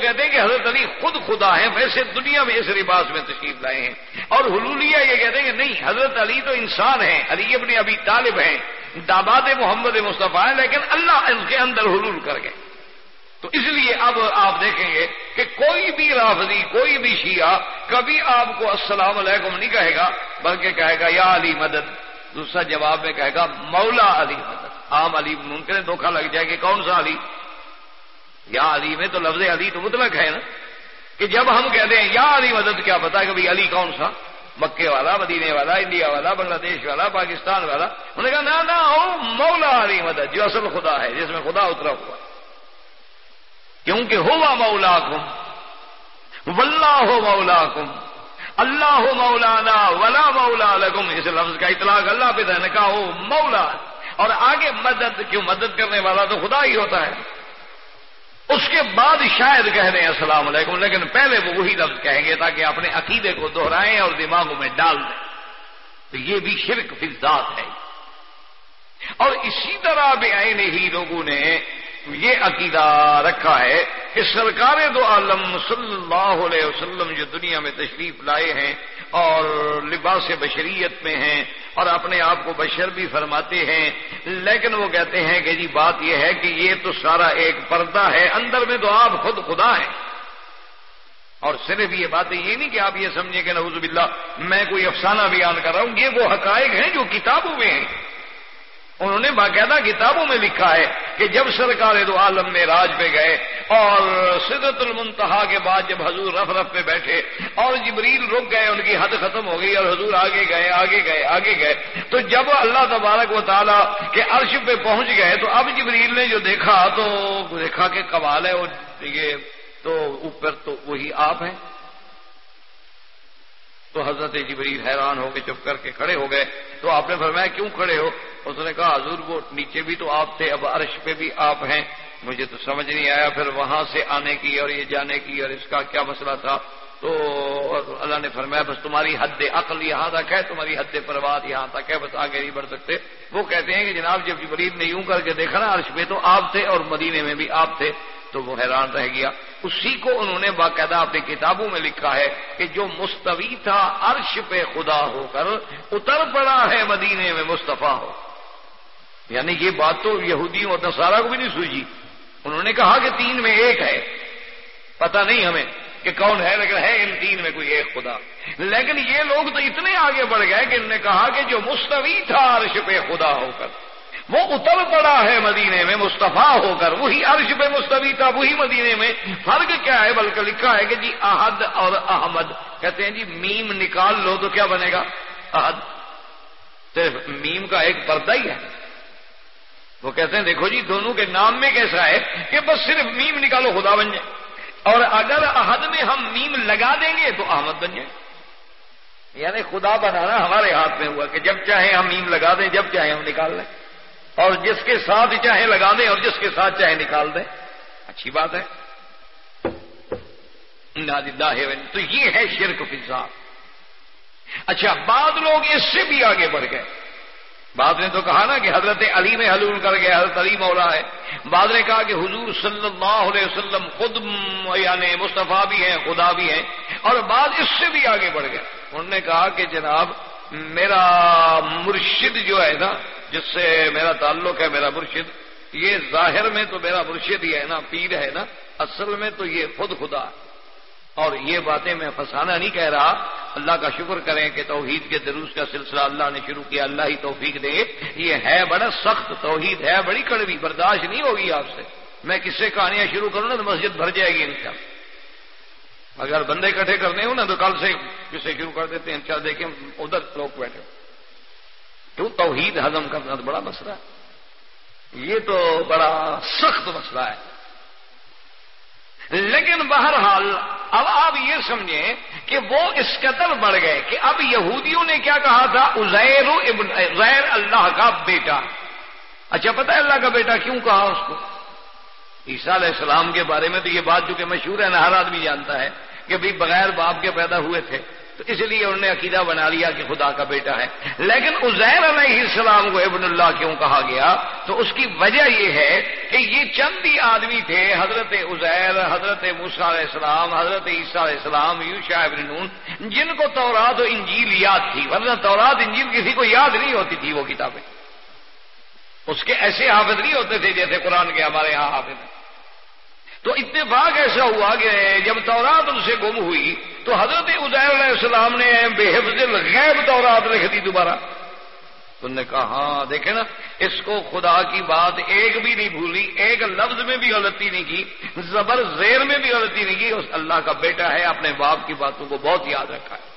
کہتے ہیں کہ حضرت علی خود خدا ہیں ویسے دنیا میں اس لباس میں تشریف لائے ہیں۔ اور حلولیہ یہ کہتے ہیں کہ نہیں، حضرت علی تو انسان ہیں، علی اپنے ابھی طالب ہیں داماد محمد مصطفیٰ ہیں، لیکن اللہ ان کے اندر حلول کر گئے۔ تو اس لیے اب آپ دیکھیں گے کہ کوئی بھی رافضی، کوئی بھی شیعہ کبھی آپ کو السلام علیکم نہیں کہے گا، بلکہ کہے گا، یا علی مدد۔ دوسرا جواب میں کہے گا، مولا علی مدد۔ عام علی ممکن دھوکہ لگ جائے کہ کون سا علی؟ یا علی میں تو لفظ علی تو مطلق ہے نا، کہ جب ہم کہتے ہیں یا علی مدد، کیا پتا کہ بھائی علی کون سا؟ مکے والا، مدینے والا، انڈیا والا بنگلہ دیش والا، پاکستان والا۔ انہوں نے کہا، نہ مولا علی مدد، جو اصل خدا ہے، جس میں خدا اترا ہوا۔ کیونکہ ہوا مولا کم ولہ ہو مولا کم اللہ ہو مولانا، ولا مولا لگم اس لفظ کا اطلاق اللہ پہ نے کہا ہو مولا۔ اور آگے مدد، کیوں مدد کرنے والا تو خدا ہی ہوتا ہے۔ اس کے بعد شاید کہہ دیں السلام علیکم، لیکن پہلے وہ وہی لفظ کہیں گے تاکہ اپنے عقیدے کو دہرائیں اور دماغوں میں ڈال دیں۔ تو یہ بھی شرک فی ذات ہے۔ اور اسی طرح بے آئین ہی لوگوں نے یہ عقیدہ رکھا ہے کہ سرکار دو عالم صلی اللہ علیہ وسلم جو دنیا میں تشریف لائے ہیں اور لباس بشریت میں ہیں اور اپنے آپ کو بشر بھی فرماتے ہیں۔ لیکن وہ کہتے ہیں کہ جی بات یہ ہے کہ یہ تو سارا ایک پردہ ہے، اندر میں تو آپ خود خدا ہیں۔ اور صرف یہ باتیں یہ نہیں کہ آپ یہ سمجھیں کہ نوز باللہ میں کوئی افسانہ بیان کر رہا ہوں، یہ وہ حقائق ہیں جو کتابوں میں ہیں۔ انہوں نے باقاعدہ کتابوں میں لکھا ہے کہ جب سرکار دو عالم میں راج پہ گئے اور سدت المنتہا کے بعد جب حضور رف رف پہ بیٹھے اور جبریل رک گئے، ان کی حد ختم ہو گئی اور حضور آگے گئے آگے گئے آگے گئے، تو جب اللہ تبارک و تعالیٰ کے عرش پہ پہنچ گئے تو اب جبریل نے جو دیکھا تو دیکھا کہ کمال ہے اور یہ تو اوپر تو وہی آپ ہیں۔ تو حضرت جبریل حیران ہو کے چپ کر کے کھڑے ہو گئے۔ تو آپ نے فرمایا، کیوں کھڑے ہو؟ اس نے کہا، حضور وہ نیچے بھی تو آپ تھے، اب عرش پہ بھی آپ ہیں. مجھے تو سمجھ نہیں آیا پھر وہاں سے آنے کی اور یہ جانے کی اور اس کا کیا مسئلہ تھا. تو اللہ نے فرمایا، بس تمہاری حد عقل یہاں تک ہے، تمہاری حد پرواد یہاں تک ہے، بس آگے نہیں بڑھ سکتے. وہ کہتے ہیں کہ جناب جب جبریل نے یوں کر کے دیکھا نا عرش پہ، تو آپ تھے اور مدینے میں بھی آپ تھے، تو وہ حیران رہ گیا. اسی کو انہوں نے باقاعدہ اپنی کتابوں میں لکھا ہے کہ جو مستوی تھا عرش پہ خدا ہو کر، اتر پڑا ہے مدینے میں مصطفیٰ ہو. یعنی یہ بات تو یہودیوں اور نصارہ کو بھی نہیں سوجی۔ انہوں نے کہا کہ تین میں ایک ہے۔ پتہ نہیں ہمیں کہ کون ہے، لیکن ہے ان تین میں کوئی ایک خدا۔ لیکن یہ لوگ تو اتنے آگے بڑھ گئے کہ انہوں نے کہا کہ جو مستوی تھا عرش پہ خدا ہو کر، وہ اتر پڑا ہے مدینے میں، مصطفیٰ ہو کر۔ وہی عرش پہ مستوی تھا، وہی مدینے میں۔ فرق کیا ہے؟ بلکہ لکھا ہے کہ جی احد اور احمد۔ کہتے ہیں جی میم نکال لو تو کیا بنے گا؟ احد۔ صرف میم کا ایک پردہ ہی ہے۔ وہ کہتے ہیں دیکھو جی دونوں کے نام میں کیسا ہے کہ بس صرف میم نکالو، خدا بن جائے۔ اور اگر احد میں ہم میم لگا دیں گے تو احمد بن جائے۔ یعنی خدا بنانا ہمارے ہاتھ میں ہوا کہ جب چاہے ہم میم لگا دیں، جب چاہے ہم نکال لیں۔ اور جس کے ساتھ چاہے لگا دیں اور جس کے ساتھ چاہے نکال دیں۔ اچھی بات ہے۔ تو یہ ہے شرک فضا اچھا بعد لوگ اس سے بھی آگے بڑھ گئے۔ بعد نے تو کہا نا کہ حضرت علی میں حلول کر گئے حضرت علی مولا ہے۔ بعد نے کہا کہ حضور صلی اللہ علیہ وسلم خود یعنی مصطفیٰ بھی ہیں، خدا بھی ہیں۔ اور بعد اس سے بھی آگے بڑھ گئے۔ انہوں نے کہا کہ جناب، میرا مرشد جو ہے نا، جس سے میرا تعلق ہے، میرا مرشد، یہ ظاہر میں تو میرا مرشد ہی ہے نا، پیر ہے نا، اصل میں تو یہ خود خدا ہے۔ اور یہ باتیں میں فسانہ نہیں کہہ رہا، اللہ کا شکر کریں کہ توحید کے دروس کا سلسلہ اللہ نے شروع کیا، اللہ ہی توفیق دے۔ یہ ہے بڑا سخت توحید، ہے بڑی کڑوی، برداشت نہیں ہوگی آپ سے۔ میں کس سے کہانیاں شروع کروں نا تو مسجد بھر جائے گی ان کا اگر بندے اکٹھے کرنے ہوں نا تو کل سے کس سے شروع کر دیتے ہیں چل دیکھیں ادھر لوگ بیٹھے۔ کیوں توحید ہضم کرنا تو بڑا مسئلہ ہے۔ یہ تو بڑا سخت مسئلہ ہے۔ لیکن بہرحال، اب آپ یہ سمجھیں کہ وہ اس قدر بڑھ گئے کہ اب یہودیوں نے کیا کہا تھا؟ ازیر ابن غیر اللہ کا بیٹا۔ اچھا پتہ ہے اللہ کا بیٹا کیوں کہا اس کو؟ عیسیٰ علیہ السلام کے بارے میں تو یہ بات جو کہ مشہور ہے نا ہر آدمی جانتا ہے کہ بھائی بغیر باپ کے پیدا ہوئے تھے۔ تو اس لیے انہوں نے عقیدہ بنا لیا کہ خدا کا بیٹا ہے۔ لیکن عزیر علیہ السلام کو ابن اللہ کیوں کہا گیا؟ تو اس کی وجہ یہ ہے کہ یہ چند ہی آدمی تھے، حضرت عزیر، حضرت موسا علیہ السلام، حضرت عیسیٰ علیہ السلام یوشا ابن نون، جن کو تورات و انجیل یاد تھی۔ ورنہ تورات، انجیل کسی کو یاد نہیں ہوتی تھی وہ کتابیں۔ اس کے ایسے حافظ نہیں ہوتے تھے جیسے قرآن کے ہمارے یہاں حافظ تو اتفاق ایسا ہوا کہ جب تورات ان سے گم ہوئی تو حضرت ادیر علیہ السلام نے بے حفظ غیب تورات لکھ دی دوبارہ۔ انہوں نے کہا ہاں دیکھیں نا، اس کو خدا کی بات ایک بھی نہیں بھولی، ایک لفظ میں بھی غلطی نہیں کی، زبر زیر میں بھی غلطی نہیں کی اس اللہ کا بیٹا ہے، اپنے باپ کی باتوں کو بہت یاد رکھا ہے۔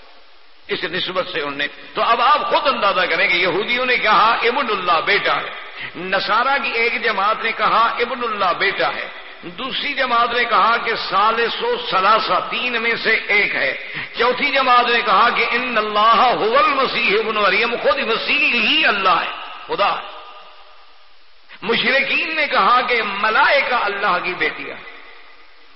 اس نسبت سے انہوں نے، تو اب آپ خود اندازہ کریں کہ یہودیوں نے کہا، ابن اللہ بیٹا ہے۔ نسارا کی ایک جماعت نے کہا، ابن اللہ بیٹا ہے۔ دوسری جماعت نے کہا کہ سال سو سلاسا تین میں سے ایک ہے۔ چوتھی جماعت نے کہا کہ ان اللہ حول مسیح ابن مریم، خود مسیح ہی اللہ ہے، خدا۔ ہے مشرقین نے کہا کہ ملائکہ اللہ کی بیٹیاں۔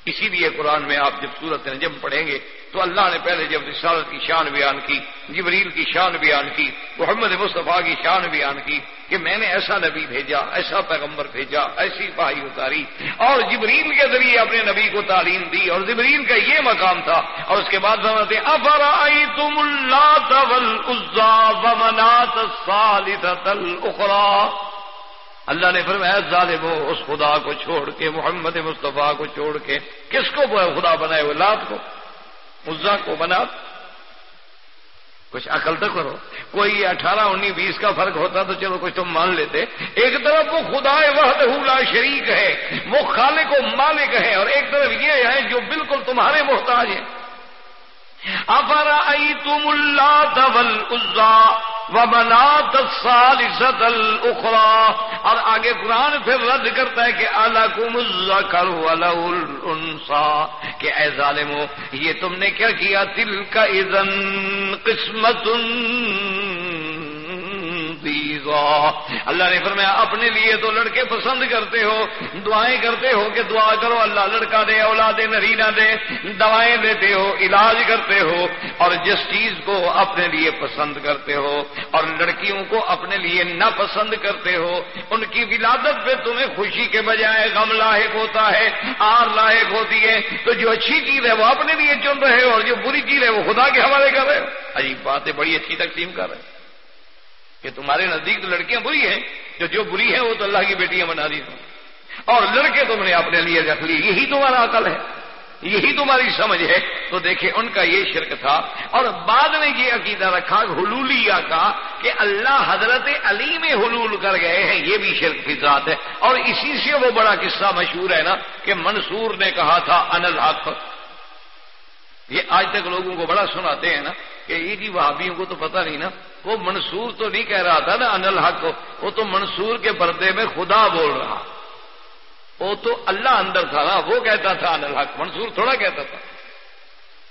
اسی لیے قرآن میں آپ جب سورت نجم پڑھیں گے تو اللہ نے پہلے جب رسالت کی شان بیان کی، جبریل کی شان بیان کی، محمد مصطفیٰ کی شان بیان کی کہ میں نے ایسا نبی بھیجا، ایسا پیغمبر بھیجا، ایسی بھائی اتاری اور جبریل کے ذریعے اپنے نبی کو تعلیم دی اور جبریل کا یہ مقام تھا۔ اور اس کے بعد سمجھتے افر آئی تم اللہ اللہ نے فرمایا، ظالم ہو، اس خدا کو چھوڑ کے، محمد مصطفیٰ کو چھوڑ کے، کس کو خدا بنائے؟ وہ لات کو عزا کو بنا۔ کچھ عقل تو کرو۔ کوئی اٹھارہ، انیس، بیس کا فرق ہوتا تو چلو، کچھ تم مان لیتے۔ ایک طرف وہ خدا وحدہ لا شریک ہے، وہ خالق و مالک ہے، اور ایک طرف یہ ہے جو بالکل تمہارے محتاج ہیں۔ افر تم اللہ عزا و بنا تصالت الخرا اور آگے قرآن پھر رد کرتا ہے کہ اللہ کو مزا کرسا کہ اے ظالمو، یہ تم نے کیا کیا؟ دل کا ادن قسمت اللہ نے فرمایا، اپنے لیے تو لڑکے پسند کرتے ہو، دعائیں کرتے ہو کہ دعا کرو، اللہ لڑکا دے، اولاد نرینا دے، دوائیں دیتے ہو، علاج کرتے ہو، اور جس چیز کو اپنے لیے پسند کرتے ہو، اور لڑکیوں کو اپنے لیے نہ پسند کرتے ہو، ان کی ولادت پہ تمہیں خوشی کے بجائے غم لاحق ہوتا ہے، آر لاحق ہوتی ہے۔ تو جو اچھی چیز ہے، وہ اپنے لیے چن رہے ہو، اور جو بری چیز ہے، وہ خدا کے حوالے کر رہے ہو۔ عجیب بات ہے بڑی اچھی تقسیم کر رہے کہ تمہارے نزدیک تو لڑکیاں بری ہیں، جو جو بری ہیں وہ تو اللہ کی بیٹیاں بنا دی اور لڑکے تم نے اپنے لیے رکھ لی، یہی تمہارا عقل ہے، یہی تمہاری سمجھ ہے۔ تو دیکھیں، ان کا یہ شرک تھا۔ اور بعد میں یہ عقیدہ رکھا حلولیا کا کہ اللہ حضرت علی میں حلول کر گئے ہیں، یہ بھی شرک کی ذات ہے۔ اور اسی سے وہ بڑا قصہ مشہور ہے نا کہ منصور نے کہا تھا، انل حق۔ یہ آج تک لوگوں کو بڑا سناتے ہیں نا۔ کہ یہ جی وہابیوں کو تو پتہ نہیں نا، وہ منصور تو نہیں کہہ رہا تھا نا انل حق کو، وہ تو منصور کے پردے میں خدا بول رہا۔ وہ تو اللہ اندر تھا نا، وہ کہتا تھا انل حق، منصور تھوڑا کہتا تھا۔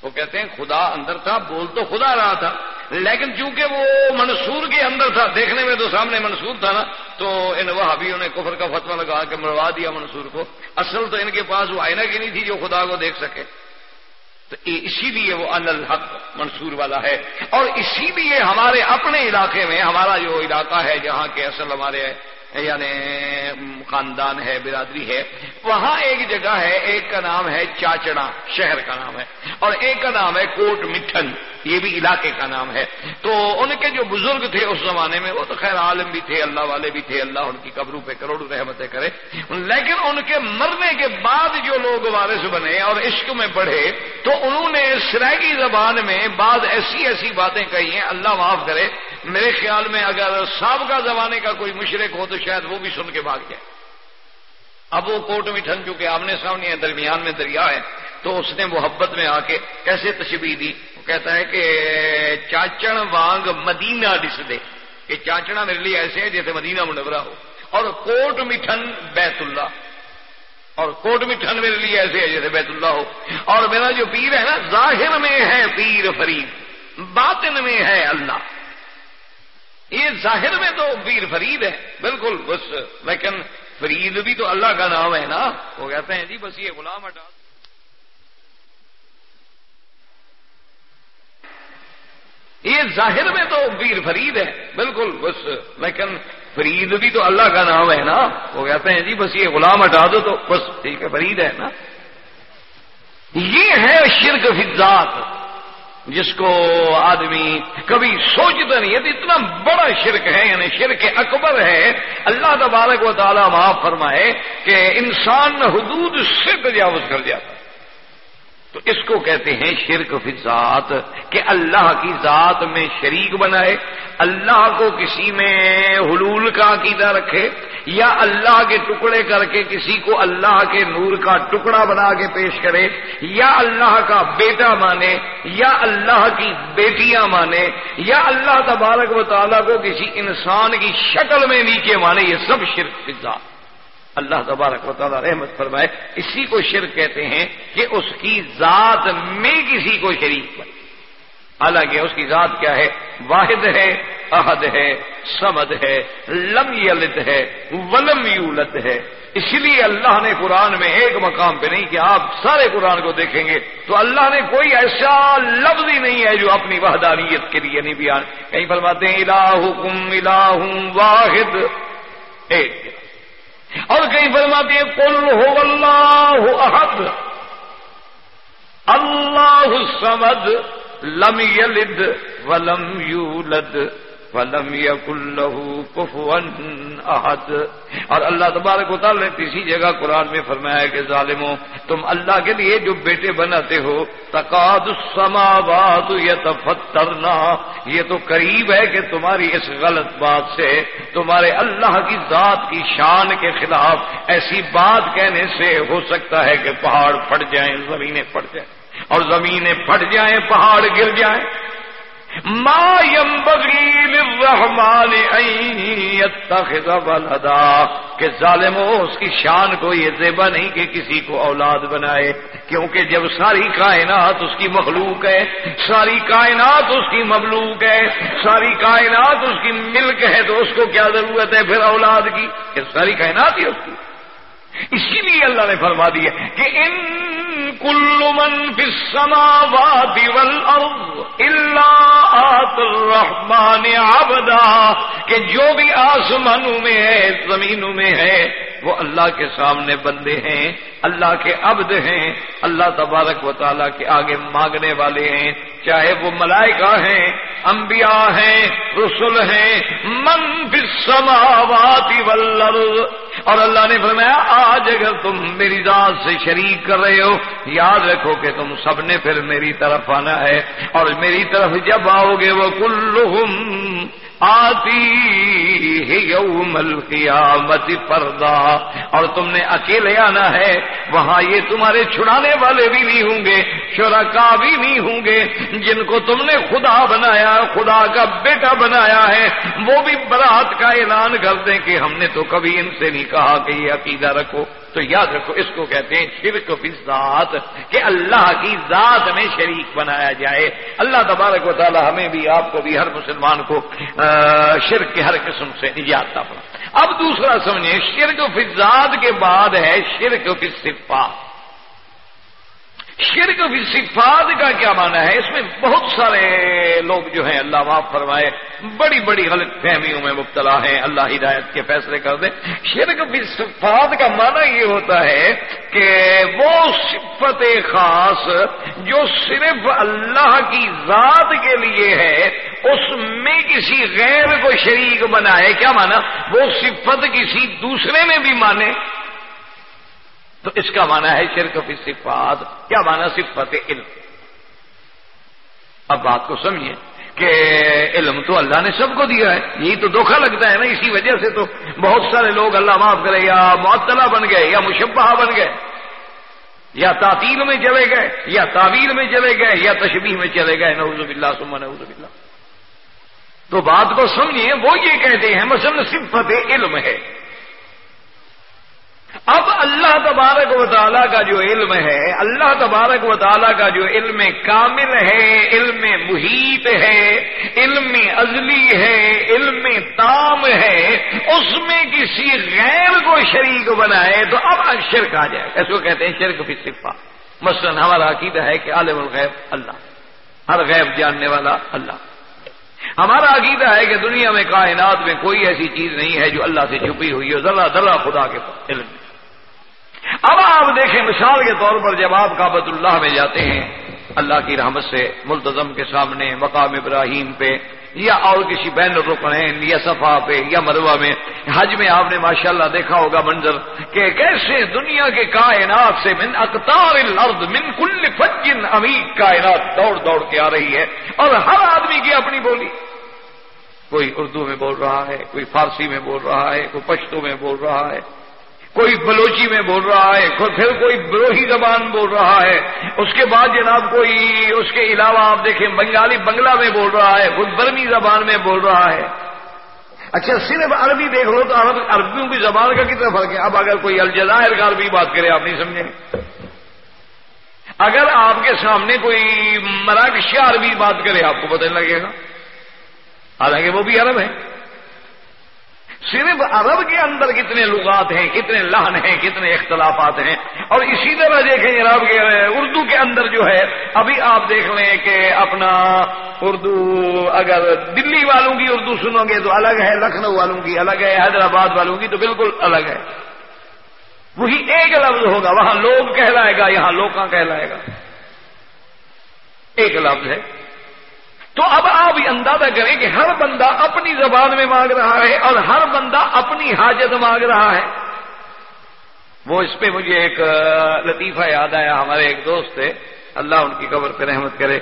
وہ کہتے ہیں خدا اندر تھا، بول تو خدا رہا تھا۔ لیکن چونکہ وہ منصور کے اندر تھا، دیکھنے میں تو سامنے منصور تھا نا، تو ان وہابیوں نے کفر کا فتوا لگا کے مروا دیا منصور کو۔ اصل تو ان کے پاس وہ آئینہ کی نہیں تھی جو خدا کو دیکھ سکے۔ تو اسی لیے وہ ان الحق منصور والا ہے۔ اور اسی لیے ہمارے اپنے علاقے میں ہمارا جو علاقہ ہے جہاں کے اصل ہمارے یعنی خاندان ہے، برادری ہے، وہاں ایک جگہ ہے، ایک کا نام ہے چاچڑا، شہر کا نام ہے۔ اور ایک کا نام ہے کوٹ مٹھن، یہ بھی علاقے کا نام ہے۔ تو ان کے جو بزرگ تھے اس زمانے میں، وہ تو خیر عالم بھی تھے، اللہ والے بھی تھے، اللہ ان کی قبروں پہ کروڑوں رحمتیں کرے۔ لیکن ان کے مرنے کے بعد جو لوگ وارث بنے اور عشق میں بڑھے تو انہوں نے سرائگی زبان میں بعض ایسی ایسی باتیں کہی ہیں، اللہ معاف کرے میرے خیال میں اگر سابقہ زمانے کا کوئی مشرق ہو تو شاید وہ بھی سن کے بھاگ جائے۔ اب وہ کوٹ میں ٹھن چکے، آمنے سامنے ہیں، درمیان میں دریا ہے۔ تو اس نے محبت میں آ کے کیسے تشبیح دی؟ وہ کہتا ہے کہ چاچن وانگ مدینہ ڈس دے۔ کہ چاچنا میرے لیے ایسے ہے جیسے مدینہ منورہ ہو۔ اور کوٹ مٹھن بیت اللہ۔ اور کوٹ مٹھن میرے لیے ایسے ہے جیسے بیت اللہ ہو۔ اور میرا جو پیر ہے نا، ظاہر میں ہے پیر فرید، باطن میں ہے اللہ۔ یہ ظاہر میں تو پیر فرید ہے۔ بالکل، بس لیکن فرید بھی تو اللہ کا نام ہے نا۔ وہ کہتے ہیں جی بس یہ غلام ہٹا یہ ظاہر میں تو پیر فرید ہے۔ بالکل، بس لیکن فرید بھی تو اللہ کا نام ہے نا۔ وہ کہتے ہیں جی بس یہ غلام ہٹا دو تو بس ٹھیک ہے، فرید ہے نا۔ یہ ہے شرک فضات جس کو آدمی کبھی سوچتا نہیں ہے تو اتنا بڑا شرک ہے یعنی شرک اکبر ہے۔ اللہ تبارک و تعالیٰ معاف فرمائے کہ انسان حدود سے تجاوز کر جاتا ہے تو اس کو کہتے ہیں شرک فی ذات کہ اللہ کی ذات میں شریک بنائے، اللہ کو کسی میں حلول کا عقیدہ رکھے، یا اللہ کے ٹکڑے کر کے کسی کو اللہ کے نور کا ٹکڑا بنا کے پیش کرے، یا اللہ کا بیٹا مانے، یا اللہ کی بیٹیاں مانے، یا اللہ تبارک و تعالیٰ کو کسی انسان کی شکل میں نیچے مانے، یہ سب شرک فی ذات اللہ تبارک و تعالیٰ رحمت فرمائے، اسی کو شرک کہتے ہیں کہ اس کی ذات میں کسی کو شریک بنے حالانکہ اس کی ذات کیا ہے؟ واحد ہے عہد ہے، سمد ہے، لم یلد ہے، ولم یولد ہے۔ اسی لیے اللہ نے قرآن میں ایک مقام پہ نہیں کہ آپ سارے قرآن کو دیکھیں گے، تو اللہ نے کوئی ایسا لفظ ہی نہیں ہے جو اپنی وحدانیت کے لیے نہیں بیان۔ کہیں فرماتے ہیں الہ الہ واحد۔ ایک۔ اور کئی فرماتے ہیں کل ہو اللہ احد. اللہ سمد لم یلد ولم یولد. ولم له كفوا احد۔ اور اللہ تبارک و تعالی نے کسی جگہ قرآن میں فرمایا کہ ظالموں، تم اللہ کے لیے جو بیٹے بناتے ہو، تقاد السماوات یتفترنا یہ تو قریب ہے کہ تمہاری اس غلط بات سے، تمہارے اللہ کی ذات کی شان کے خلاف ایسی بات کہنے سے ہو سکتا ہے کہ پہاڑ پھٹ جائیں، زمینیں پھٹ جائیں۔ اور زمینیں پھٹ جائیں، پہاڑ گر جائیں۔ ما ينبغي للرحمن ان يتخذ ولدا کہ ظالم اس کی شان کو یہ زیبا نہیں کہ کسی کو اولاد بنائے، کیونکہ جب ساری کائنات اس کی مخلوق ہے، ساری کائنات اس کی مملوک ہے، ساری کائنات اس کی ملک ہے، تو اس کو کیا ضرورت ہے پھر اولاد کی؟ کہ ساری کائنات ہی اس کی۔ اسی لیے اللہ نے فرما دیا کہ ان کل من فی السماوات والارض الا آت الرحمن عبدا، کہ جو بھی آسمانوں میں ہے، زمینوں میں ہے، وہ اللہ کے سامنے بندے ہیں، اللہ کے عبد ہیں، اللہ تبارک و تعالیٰ کے آگے مانگنے والے ہیں، چاہے وہ ملائکہ ہیں، انبیاء ہیں رسول ہیں، من السماوات والارض اور اللہ نے فرمایا، آج اگر تم میری ذات سے شریک کر رہے ہو، یاد رکھو کہ تم سب نے پھر میری طرف آنا ہے، اور میری طرف جب آؤ گے، وہ کلہم آتی یوم القیامت پردا اور تم نے اکیلے آنا ہے، وہاں یہ تمہارے چھڑانے والے بھی نہیں ہوں گے، شرکا بھی نہیں ہوں گے۔ جن کو تم نے خدا بنایا، خدا کا بیٹا بنایا ہے، وہ بھی برات کا اعلان کر دیں کہ ہم نے تو کبھی ان سے نہیں کہا کہ یہ عقیدہ رکھو۔ تو یاد رکھو، اس کو کہتے ہیں شرک فی ذات کہ اللہ کی ذات میں شریک بنایا جائے۔ اللہ تبارک و تعالی ہمیں بھی، آپ کو بھی، ہر مسلمان کو شرک کے ہر قسم سے نجات پڑا اب دوسرا سمجھیں، شرک فی ذات کے بعد ہے شرک فی صفات شرک بھی صفات کا کیا مانا ہے؟ اس میں بہت سارے لوگ جو ہیں، اللہ معاف فرمائے، بڑی بڑی غلط فہمیوں میں مبتلا ہیں۔ اللہ ہدایت کے فیصلے کر دیں شرک بھی صفات کا مانا یہ ہوتا ہے کہ وہ صفت خاص جو صرف اللہ کی ذات کے لیے ہے، اس میں کسی غیر کو شریک بنائے۔ کیا مانا وہ صفت کسی دوسرے میں بھی مانے۔ تو اس کا مانا ہے شرک فی صفات، کیا مانا صفت علم؟ اب بات کو سمجھیے کہ علم تو اللہ نے سب کو دیا ہے، یہی تو دھوکھا لگتا ہے نا، اسی وجہ سے تو بہت سارے لوگ اللہ معاف کرے، یا معطلا بن گئے، یا مشبہ بن گئے، یا تعطیل میں چلے گئے، یا تعویل میں چلے گئے، یا تشبیح میں چلے گئے، نعوذ باللہ سما نعوذ باللہ۔ تو بات کو سمجھیے، وہ یہ کہتے ہیں، مثلا صفت علم ہے۔ اب اللہ تبارک و تعالیٰ کا جو علم ہے، اللہ تبارک و تعالیٰ کا جو علم کامل ہے، علم محیط ہے، علم ازلی ہے، علم تام ہے، اس میں کسی غیر کو شریک بنائے تو اب شرک آ جائے۔ اس کو کہتے ہیں شرک بھی صفا مثلاً ہمارا عقیدہ ہے کہ عالم الغیب اللہ، ہر غیب جاننے والا اللہ۔ ہمارا عقیدہ ہے کہ دنیا میں کائنات میں کوئی ایسی چیز نہیں ہے جو اللہ سے چھپی ہوئی ہو، ذرا ذرا خدا کے علم۔ اب آپ دیکھیں مثال کے طور پر جب آپ کابت اللہ میں جاتے ہیں، اللہ کی رحمت سے ملتظم کے سامنے مقام ابراہیم پہ، یا اور کسی بین الرکن یا صفا پہ، یا مروا میں، حج میں آپ نے ماشاءاللہ دیکھا ہوگا منظر کہ کیسے دنیا کے کائنات سے من اقتار الارض من کل فجن امید کائنات دوڑ دوڑ کے آ رہی ہے اور ہر آدمی کی اپنی بولی۔ کوئی اردو میں بول رہا ہے، کوئی فارسی میں بول رہا ہے، کوئی پشتو میں بول رہا ہے۔ کوئی بلوچی میں بول رہا ہے پھر کوئی بروہی زبان بول رہا ہے۔ اس کے بعد جناب کوئی اس کے علاوہ آپ دیکھیں، بنگالی بنگلہ میں بول رہا ہے، کوئی برمی زبان میں بول رہا ہے۔ اچھا صرف عربی دیکھ لو تو عرب عربیوں کی زبان کا کتنا فرق ہے؟ اب اگر کوئی الجزائر کا عربی بات کرے، آپ نہیں سمجھیں۔ اگر آپ کے سامنے کوئی مراکشیا عربی بات کرے، آپ کو پتہ لگے گا۔ حالانکہ وہ بھی عرب ہے صرف عرب کے اندر کتنے لغات ہیں، کتنے لہن ہیں، کتنے اختلافات ہیں۔ اور اسی طرح دیکھیں جناب کہ اردو کے اندر جو ہے، ابھی آپ دیکھ لیں کہ اپنا اردو اگر دلی والوں کی اردو سنو گے تو الگ ہے، لکھنؤ والوں کی الگ ہے، حیدرآباد والوں کی تو بالکل الگ ہے۔ وہی ایک لفظ ہوگا، وہاں لوگ کہلائے گا، یہاں لوکاں کہلائے گا۔ ایک لفظ ہے۔ تو اب آپ یہ اندازہ کریں کہ ہر بندہ اپنی زبان میں مانگ رہا ہے اور ہر بندہ اپنی حاجت مانگ رہا ہے۔ وہ اس پہ مجھے ایک لطیفہ یاد آیا، ہمارے ایک دوست تھے۔ اللہ ان کی قبر پہ رحمت کرے۔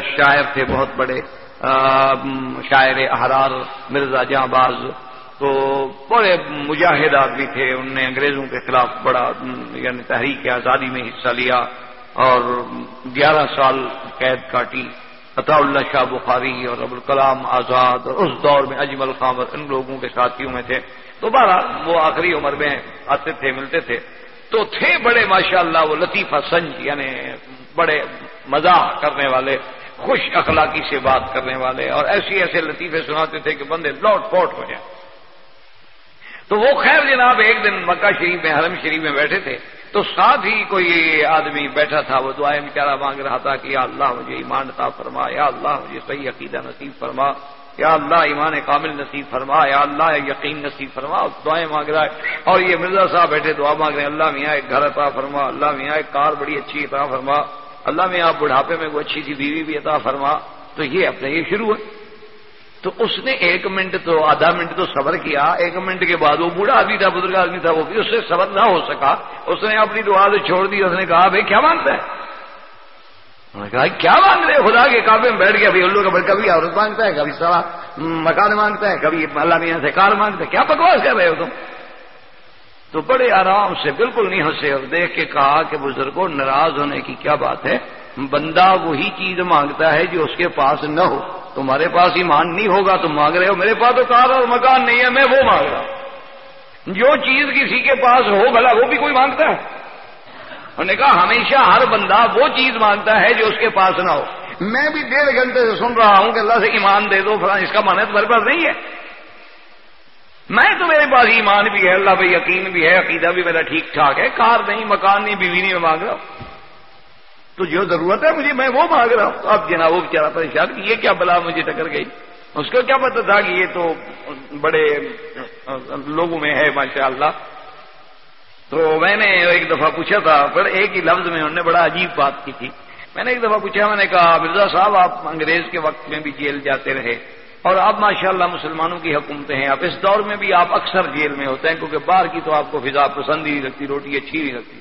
شاعر تھے بہت بڑے۔ شاعر احرار مرزا جہاں باز۔ تو بڑے مجاہد آدمی تھے۔ ان نے انگریزوں کے خلاف بڑا یعنی تحریک آزادی میں حصہ لیا اور گیارہ سال قید کاٹی۔ عطا اللہ شاہ بخاری اور ابو الکلام آزاد اور اس دور میں اجمل خامر ان لوگوں کے ساتھیوں میں تھے۔ دوبارہ وہ آخری عمر میں آتے تھے، ملتے تھے۔ تو تھے بڑے ماشاء اللہ وہ لطیفہ سنج یعنی بڑے مزاح کرنے والے، خوش اخلاقی سے بات کرنے والے اور ایسی ایسے لطیفے سناتے تھے کہ بندے لوٹ پوٹ ہو جائیں۔ تو وہ خیر جناب ایک دن مکہ شریف میں، حرم شریف میں بیٹھے تھے۔ تو ساتھ ہی کوئی آدمی بیٹھا تھا، وہ دعائیں بیچارہ مانگ رہا تھا کہ یا اللہ مجھے ایمان عطا فرما، یا اللہ مجھے صحیح عقیدہ نصیب فرما، یا اللہ ایمان کامل نصیب فرما، یا اللہ یقین نصیب فرما دعائیں مانگ رہا ہے۔ اور یہ مرزا صاحب بیٹھے، دعا مانگ رہے ہیں، اللہ میاں ایک گھر عطا فرما، اللہ میاں ایک کار بڑی اچھی عطا فرما، اللہ میاں آپ بڑھاپے میں کوئی اچھی سی بیوی بھی عطا فرما۔ تو یہ اپنے یہ شروع ہے۔ تو اس نے ایک منٹ تو آدھا منٹ تو صبر کیا، ایک منٹ کے بعد وہ بوڑھا آدمی تھا، بزرگ آدمی تھا، وہ بھی اس سے صبر نہ ہو سکا۔ اس نے اپنی دعا سے چھوڑ دی، اس نے کہا، بھائی، کیا مانگتا ہے؟ انہوں نے کہا کیا مانگ رہے خدا کے کعبے میں بیٹھ گیا ابھی الو کا کبھی عورت مانگتا ہے، کبھی سوا مکان مانگتا ہے، کبھی اللہ میاں سے کار مانگتا ہے۔ کیا بکواس کر رہے ہو تم؟ تو بڑے آرام سے بالکل نہیں ہنسے اور دیکھ کے کہا کہ بزرگوں، ناراض ہونے کی کیا بات ہے؟ بندہ وہی چیز مانگتا ہے جو اس کے پاس نہ ہو۔ تمہارے پاس ایمان نہیں ہوگا، تم مانگ رہے ہو۔ میرے پاس تو کار اور مکان نہیں ہے، میں وہ مانگ رہا ہوں۔ جو چیز کسی کے پاس ہو، بھلا وہ بھی کوئی مانگتا ہے۔ انہوں نے کہا، ہمیشہ ہر بندہ وہ چیز مانگتا ہے جو اس کے پاس نہ ہو۔ میں بھی ڈیڑھ گھنٹے سے سن رہا ہوں کہ اللہ سے ایمان دے دو، فلاں اس کا من ہے تمہارے پاس نہیں ہے۔ میں تو میرے پاس ایمان بھی ہے، اللہ بھائی یقین بھی ہے، عقیدہ بھی میرا ٹھیک ٹھاک ہے۔ کار نہیں، مکان نہیں، بیوی نہیں، میں مانگ رہا ہوں۔ تو جو ضرورت ہے مجھے میں وہ مانگ رہا ہوں۔ اب جناب، وہ بےچارا پریشان کہ یہ کیا بلا مجھے ٹکر گئی؟ اس کو کیا پتا تھا کہ یہ تو بڑے لوگوں میں ہے ماشاء اللہ تو میں نے ایک دفعہ پوچھا تھا، پر ایک ہی لفظ میں انہوں نے بڑا عجیب بات کی تھی۔ میں نے ایک دفعہ پوچھا، میں نے کہا، مرزا صاحب، آپ انگریز کے وقت میں بھی جیل جاتے رہے اور اب ماشاء اللہ مسلمانوں کی حکومتیں ہیں۔ اب اس دور میں بھی، آپ اکثر جیل میں ہوتے ہیں، کیونکہ باہر کی تو آپ کو فضا پسند ہی نہیں لگتی روٹی اچھی نہیں لگتی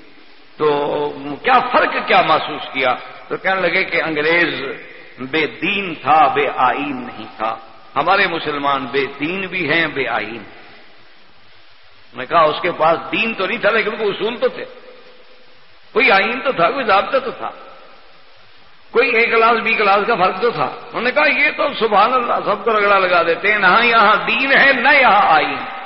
تو کیا فرق کیا محسوس کیا؟ تو کہنے لگے کہ انگریز بے دین تھا، بے آئین نہیں تھا۔ ہمارے مسلمان بے دین بھی ہیں، بے آئین۔ میں کہا، اس کے پاس دین تو نہیں تھا، لیکن کوئی اصول تو تھے۔ کوئی آئین تو تھا، کوئی ضابطہ تو تھا۔ کوئی اے کلاس، بی کلاس کا فرق تو تھا۔ انہوں نے کہا، یہ تو سبحان اللہ، سب کو رگڑا لگا دیتے ہیں۔ نہ یہاں دین ہے، نہ یہاں آئین۔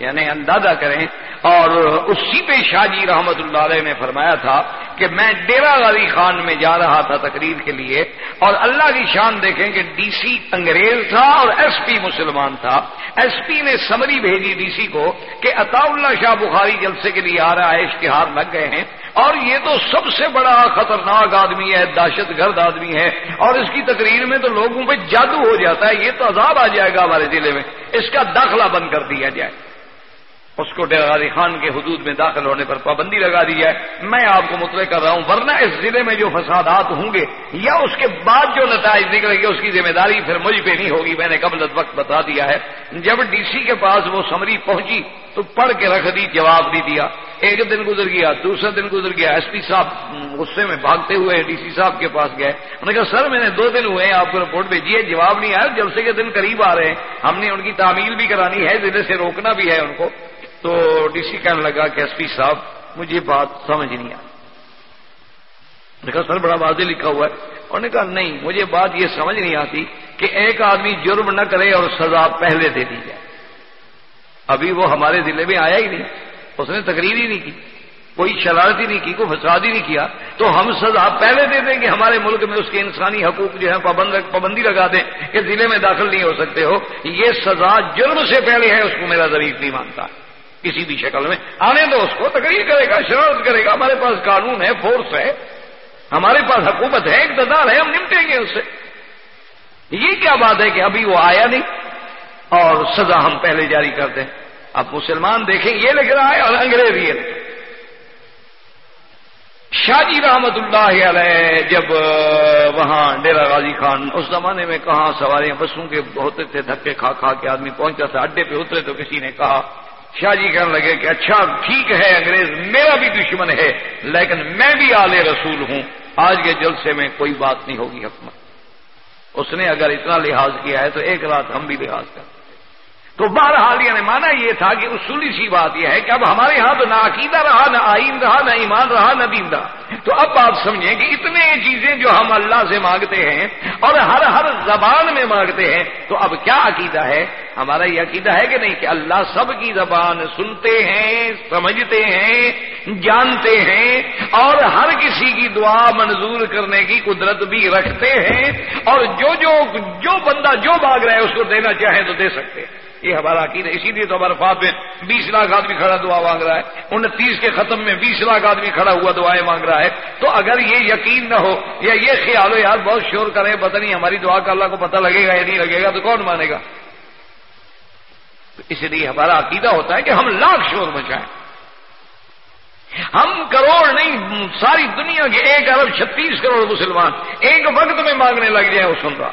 یعنی اندازہ کریں۔ اور اسی پہ شاہ جی رحمت اللہ علیہ نے فرمایا تھا کہ میں ڈیرا غالی خان میں جا رہا تھا تقریر کے لیے اور اللہ کی شان دیکھیں کہ ڈی سی انگریز تھا اور ایس پی مسلمان تھا۔ ایس پی نے سمری بھیجی ڈی سی کو کہ عطا اللہ شاہ بخاری جلسے کے لیے آ رہا ہے، اشتہار لگ گئے ہیں۔ اور یہ تو سب سے بڑا خطرناک آدمی ہے، دہشت گرد آدمی ہے۔ اور اس کی تقریر میں تو لوگوں پہ جادو ہو جاتا ہے۔ یہ تو عذاب آ جائے گا ہمارے ضلع میں۔ اس کا داخلہ بند کر دیا جائے۔ اس کو ڈیراری خان کے حدود میں داخل ہونے پر پابندی لگا دی جائے میں آپ کو مطلع کر رہا ہوں، ورنہ اس ضلع میں جو فسادات ہوں گے یا اس کے بعد جو نتائج نکلے گے، اس کی ذمہ داری پھر مجھ پہ نہیں ہوگی۔ میں نے قبل وقت بتا دیا ہے، جب ڈی سی کے پاس وہ سمری پہنچی تو پڑھ کے رکھ دی، جواب دی دیا۔ ایک دن گزر گیا دوسرا دن گزر گیا۔ ایس پی صاحب غصے میں بھاگتے ہوئے ڈی سی صاحب کے پاس گئے۔ انہوں نے کہا، سر، میں نے دو دن ہوئے ہیں، آپ کو رپورٹ بھیجی ہے، جواب نہیں آیا۔ جلسے کے دن قریب آ رہے ہیں۔ ہم نے ان کی تعمیل بھی کرانی ہے، ضلع سے روکنا بھی ہے ان کو۔ تو ڈی سی کہنے لگا کہ ایس پی صاحب، مجھے بات سمجھ نہیں آئی۔ نے کہا، سر، بڑا واضح لکھا ہوا ہے۔ انہوں نے کہا، نہیں، مجھے بات یہ سمجھ نہیں آتی کہ ایک آدمی جرم نہ کرے اور سزا پہلے دے دی جائے۔ ابھی وہ ہمارے ضلع میں آیا ہی نہیں۔ اس نے تقریر ہی نہیں کی، کوئی شرارت ہی نہیں کی، کوئی فساد ہی نہیں کیا۔ تو ہم سزا پہلے دے دیں گے، ہمارے ملک میں اس کے انسانی حقوق جو ہے پابندی لگا دیں۔ کہ ضلع میں داخل نہیں ہو سکتے ہو۔ یہ سزا جرم سے پہلے ہے، اس کو میرا ضریف نہیں مانتا۔ کسی بھی شکل میں۔ آنے دو اس کو تقریر کرے گا، شرارت کرے گا۔ ہمارے پاس قانون ہے فورس ہے۔ ہمارے پاس حکومت ہے، اقتدار ہے، ہم نمٹیں گے اس سے۔ یہ کیا بات ہے کہ ابھی وہ آیا نہیں اور سزا ہم پہلے جاری کر دیں۔ اب مسلمان دیکھیں، یہ لکھ رہا ہے اور انگریز یہ لکھ شاہ جی رحمت اللہ علیہ جب وہاں ڈیرا غازی خان، اس زمانے میں کہاں سواریاں بسوں کے ہوتے تھے، دھکے کھا کھا کے آدمی پہنچتا تھا، اڈے پہ اترے تو کسی نے کہا شاہ جی کہنے لگے کہ اچھا ٹھیک ہے، انگریز میرا بھی دشمن ہے، لیکن میں بھی آل رسول ہوں۔ آج کے جلسے میں کوئی بات نہیں ہوگی حکمت۔ اس نے اگر اتنا لحاظ کیا ہے تو ایک رات ہم بھی لحاظ کرتے تو بہرحال نے مانا یہ تھا کہ اصولی سی بات یہ ہے کہ اب ہمارے یہاں تو نہ عقیدہ رہا، نہ آئین رہا، نہ ایمان رہا، نہ دین رہا۔ تو اب آپ سمجھیں کہ اتنے چیزیں جو ہم اللہ سے مانگتے ہیں اور ہر ہر زبان میں مانگتے ہیں، تو اب کیا عقیدہ ہے؟ ہمارا یہ عقیدہ ہے کہ نہیں کہ اللہ سب کی زبان سنتے ہیں، سمجھتے ہیں، جانتے ہیں اور ہر کسی کی دعا منظور کرنے کی قدرت بھی رکھتے ہیں اور جو جو جو بندہ جو مانگ رہا ہے، اس کو دینا چاہے تو دے سکتے ہیں۔ یہ ہمارا عقید ہے۔ اسی لیے تو ہمارے فات میں بیس لاکھ آدمی کھڑا دعا مانگ رہا ہے۔ انتیس کے ختم میں بیس لاکھ آدمی کھڑا ہوا دعائیں مانگ رہا ہے۔ تو اگر یہ یقین نہ ہو یا یہ خیال ہو، یار بہت شور کرے پتہ نہیں ہماری دعا کا اللہ کو پتہ لگے گا یا نہیں لگے گا، تو کون مانے گا؟ اس لیے ہمارا عقیدہ ہوتا ہے کہ ہم لاکھ شور مچائیں۔ ہم کروڑ نہیں، ساری دنیا کے ایک ارب چھتیس کروڑ مسلمان ایک وقت میں مانگنے لگ جائیں، وہ سن رہا۔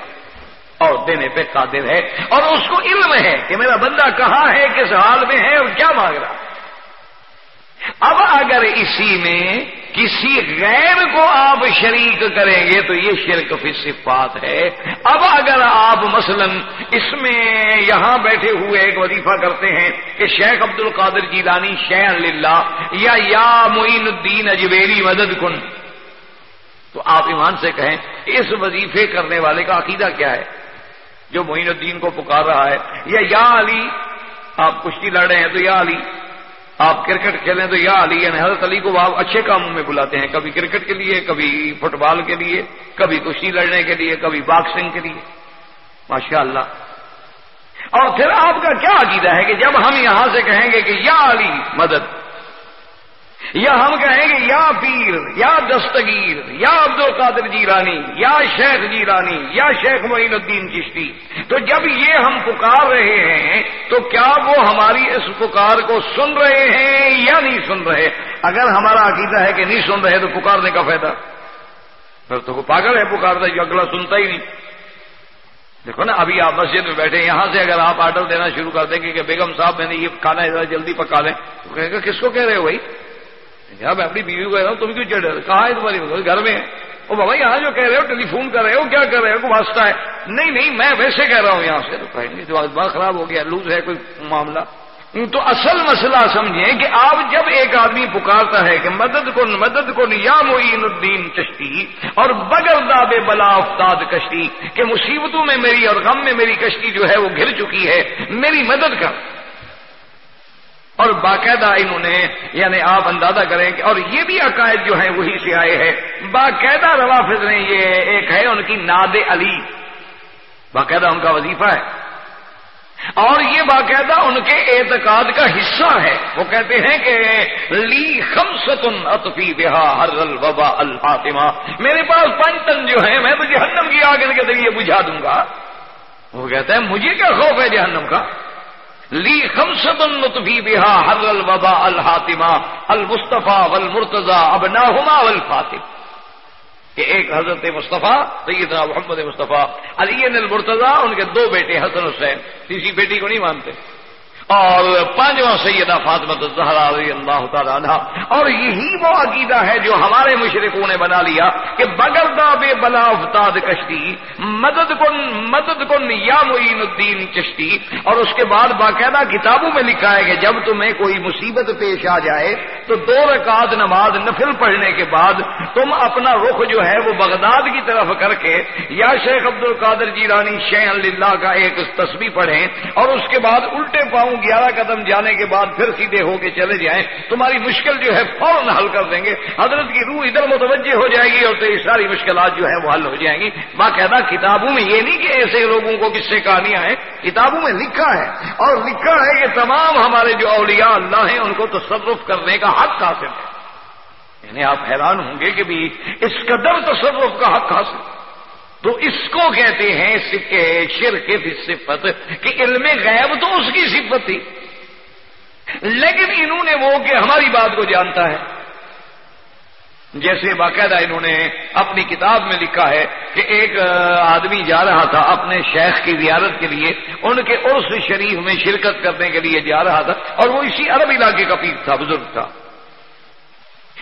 اور دینے پہ قادر ہے اور اس کو علم ہے کہ میرا بندہ کہاں ہے، کس حال میں ہے اور کیا مانگ رہا۔ اب اگر اسی میں کسی غیر کو آپ شریک کریں گے تو یہ شرک فی صفات ہے۔ اب اگر آپ مثلا اس میں یہاں بیٹھے ہوئے ایک وظیفہ کرتے ہیں کہ شیخ عبد القادر جیلانی شیخ اللہ یا یا معین الدین اجویری مدد کن۔ تو آپ ایمان سے کہیں، اس وظیفے کرنے والے کا عقیدہ کیا ہے؟ جو معین الدین کو پکار رہا ہے، یا یا علی، آپ کشتی لڑ رہے ہیں تو یا علی، آپ کرکٹ کھیلیں تو یا علی یعنی حضرت علی کو آپ اچھے کاموں میں بلاتے ہیں، کبھی کرکٹ کے لیے، کبھی فٹ بال کے لیے، کبھی کشتی لڑنے کے لیے، کبھی باکسنگ کے لیے۔ ماشاء اللہ اور پھر آپ کا کیا عقیدہ ہے کہ جب ہم یہاں سے کہیں گے کہ یا علی، مدد۔ یا ہم کہیں گے، یا پیر، یا دستگیر، یا عبد القادر جی رانی یا شیخ جی رانی یا شیخ معین الدین چشتی، تو جب یہ ہم پکار رہے ہیں، تو کیا وہ ہماری اس پکار کو سن رہے ہیں یا نہیں سن رہے؟ اگر ہمارا عقیدہ ہے کہ نہیں سن رہے تو پکارنے کا فائدہ۔ پھر تو پاگل ہے پکارتا جو اگلا سنتا ہی نہیں۔ دیکھو نا، ابھی آپ مسجد میں بیٹھے یہاں سے اگر آپ آرڈر دینا شروع کر دیں گے کہ بیگم صاحب میں نے یہ کھانا ذرا جلدی پکا لیں، تو کہے گا کس کو کہہ رہے ہو بھائی؟ میں اپنی بیوی کو کہہ رہا ہوں، تم کیوں چڑھ رہے کہاں ہے تمہاری گھر میں۔ وہ بابا، یہاں جو کہہ رہے ہو ٹیلی فون کر رہے ہو، کیا کر رہے ہو؟ واسطہ ہے۔ نہیں نہیں، میں ویسے کہہ رہا ہوں یہاں سے۔ تو کہیں گے، دماغ خراب ہو گیا، لوز ہے کوئی معاملہ۔ تو اصل مسئلہ سمجھیں کہ آپ جب ایک آدمی پکارتا ہے کہ مدد کن مدد کن، یا معین الدین کشتی اور بغیر داب بلا افتاد کشتی، کہ مصیبتوں میں میری اور غم میں میری کشتی جو ہے وہ گر چکی ہے، میری مدد کر۔ اور باقاعدہ انہوں نے یعنی آپ اندازہ کریں کہ اور یہ بھی عقائد جو ہیں وہی سے آئے ہیں۔ باقاعدہ روافظ نے یہ ایک ہے، ان کی ناد علی۔ باقاعدہ ان کا وظیفہ ہے۔ اور یہ باقاعدہ ان کے اعتقاد کا حصہ ہے۔ وہ کہتے ہیں کہ لی خمسن اطفی بہا ہر البا الفاطمہ۔ میرے پاس پنچن جو ہے میں تو جہنم کی آگ کے ذریعے بجھا دوں گا۔ وہ کہتا ہے مجھے کیا خوف ہے جہنم کا؟ لی خمسن لطفی بہا حر البا الحاطمہ المصطفیٰ والمرتضی ابناہما والفاطمہ کہ ایک حضرت مصطفیٰ، سیدنا محمد مصطفیٰ، علی المرتضی، ان کے دو بیٹے حسن حسین، تیسری بیٹی کو نہیں مانتے۔ اور پانچواں سیدہ فاطمت الزہرا رضی اللہ تعالیٰ عنہ۔ اور یہی وہ عقیدہ ہے جو ہمارے مشرقوں نے بنا لیا کہ بغل بے بلا افتاد کشتی، مدد کن مدد کن یا معین الدین چشتی۔ اور اس کے بعد باقاعدہ کتابوں میں لکھا ہے کہ جب تمہیں کوئی مصیبت پیش آ جائے تو دو رکعت نماز نفل پڑھنے کے بعد تم اپنا رخ جو ہے وہ بغداد کی طرف کر کے یا شیخ عبد القادر جی رانی شیخ اللہ کا ایک تصویر پڑھیں۔ اور اس کے بعد الٹے پاؤں گیارہ قدم جانے کے بعد پھر سیدھے ہو کے چلے جائیں۔ تمہاری مشکل جو ہے فوراً حل کر دیں گے۔ حضرت کی روح ادھر متوجہ ہو جائے گی اور تو یہ ساری مشکلات جو ہے وہ حل ہو جائیں گی۔ باقاعدہ کتابوں میں یہ نہیں کہ ایسے لوگوں کو کس سے کہانیاں ہیں۔ کتابوں میں لکھا ہے۔ اور لکھا ہے کہ تمام ہمارے جو اولیاء اللہ ہیں، ان کو تصرف کرنے کا حق حاصل ہے۔ یعنی آپ حیران ہوں گے کہ بھی اس قدر تصرف کا حق حاصل تو اس کو کہتے ہیں شر کے صفت، کہ علم غیب تو اس کی صفت تھی۔ لیکن انہوں نے وہ کہ ہماری بات کو جانتا ہے۔ جیسے باقاعدہ انہوں نے اپنی کتاب میں لکھا ہے کہ ایک آدمی جا رہا تھا اپنے شیخ کی زیارت کے لیے، ان کے عرص شریف میں شرکت کرنے کے لیے جا رہا تھا اور وہ اسی عرب علاقے کا پیر تھا، بزرگ تھا۔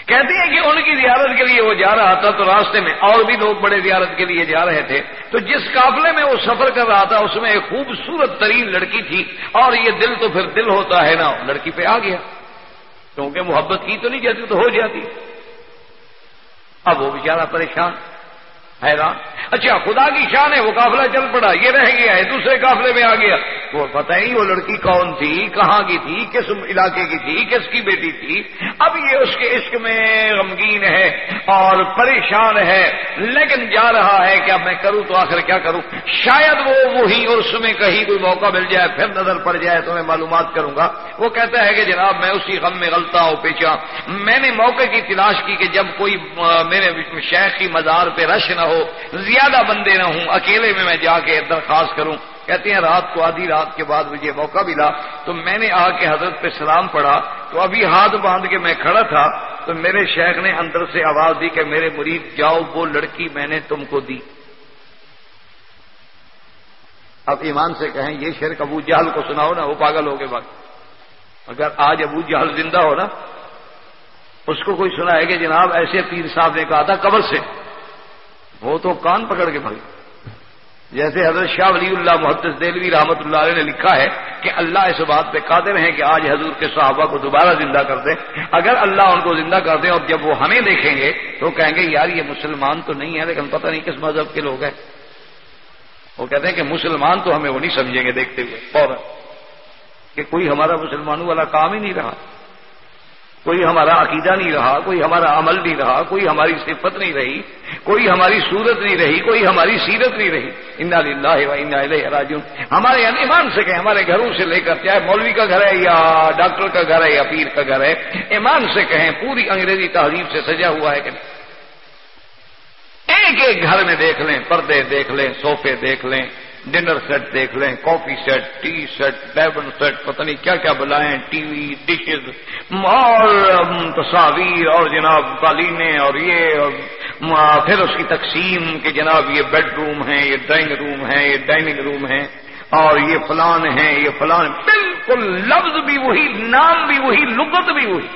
کہتے ہیں کہ ان کی زیارت کے لیے وہ جا رہا تھا تو راستے میں اور بھی لوگ بڑے زیارت کے لیے جا رہے تھے۔ تو جس قافلے میں وہ سفر کر رہا تھا، اس میں ایک خوبصورت ترین لڑکی تھی۔ اور یہ دل تو پھر دل ہوتا ہے نا، لڑکی پہ آ گیا۔ کیونکہ محبت کی تو نہیں جاتی تو ہو جاتی۔ اب وہ بیچارہ پریشان، حیران۔ اچھا خدا کی شان ہے، وہ قافلہ چل پڑا، یہ رہ گیا ہے، دوسرے قافلے میں آ گیا۔ وہ پتہ ہی وہ لڑکی کون تھی، کہاں کی تھی، کس علاقے کی تھی، کس کی بیٹی تھی۔ اب یہ اس کے عشق میں غمگین ہے اور پریشان ہے، لیکن جا رہا ہے کہ اب میں کروں تو آخر کیا کروں؟ شاید وہ وہی اور اس میں کہیں کوئی موقع مل جائے، پھر نظر پڑ جائے تو میں معلومات کروں گا۔ وہ کہتا ہے کہ جناب میں اسی غم میں غلطہ ہوں، پیچھا۔ میں نے موقع کی تلاش کی کہ جب کوئی میرے شیخ کی مزار پہ رش نہ ہو، زیادہ بندے نہ ہوں، اکیلے میں میں جا کے درخواست کروں۔ کہتے ہیں، رات کو آدھی رات کے بعد مجھے موقع ملا، تو میں نے آ کے حضرت پہ سلام پڑھا۔ تو ابھی ہاتھ باندھ کے میں کھڑا تھا، تو میرے شیخ نے اندر سے آواز دی کہ میرے مرید جاؤ، وہ لڑکی میں نے تم کو دی۔ اب ایمان سے کہیں، یہ شیر ابو جہل کو سناؤ نا، وہ پاگل ہو گئے بات۔ اگر آج ابو جہل زندہ ہو نا، اس کو کوئی سنا ہے کہ جناب ایسے پیر صاحب نے کہا تھا قبر سے۔ وہ تو کان پکڑ کے بھائی جیسے حضرت شاہ ولی اللہ محدث دلوی رحمت اللہ علیہ نے لکھا ہے کہ اللہ اس بات پہ قادر ہیں کہ آج حضور کے صحابہ کو دوبارہ زندہ کر دیں۔ اگر اللہ ان کو زندہ کر دیں اور جب وہ ہمیں دیکھیں گے تو کہیں گے، یار، یہ مسلمان تو نہیں ہے، لیکن پتہ نہیں کس مذہب کے لوگ ہیں۔ وہ کہتے ہیں کہ مسلمان تو ہمیں وہ نہیں سمجھیں گے دیکھتے ہوئے اور کہ کوئی ہمارا مسلمانوں والا کام ہی نہیں رہا۔ کوئی ہمارا عقیدہ نہیں رہا، کوئی ہمارا عمل نہیں رہا، کوئی ہماری صفت نہیں رہی، کوئی ہماری صورت نہیں رہی، کوئی ہماری سیرت نہیں رہی۔ انا للہ و انا الیہ راجعون۔ ہمارے یعنی ایمان سے کہیں، ہمارے گھروں سے لے کر، چاہے مولوی کا گھر ہے یا ڈاکٹر کا گھر ہے یا پیر کا گھر ہے، ایمان سے کہیں، پوری انگریزی تہذیب سے سجا ہوا ہے کہ ایک ایک گھر میں دیکھ لیں، پردے دیکھ لیں، صوفے دیکھ لیں ڈنر سیٹ دیکھ لیں کافی سیٹ، ٹی سیٹ ڈیبن سیٹ، پتہ نہیں کیا کیا بلائیں ٹی وی ڈشز اور تصاویر، اور جناب قالینیں، اور یہ، اور پھر اس کی تقسیم کہ جناب یہ بیڈ روم ہے یہ ڈرائنگ روم ہے یہ ڈائننگ روم ہے اور یہ فلان ہے یہ فلان، بالکل لفظ بھی وہی، نام بھی وہی، لغت بھی وہی۔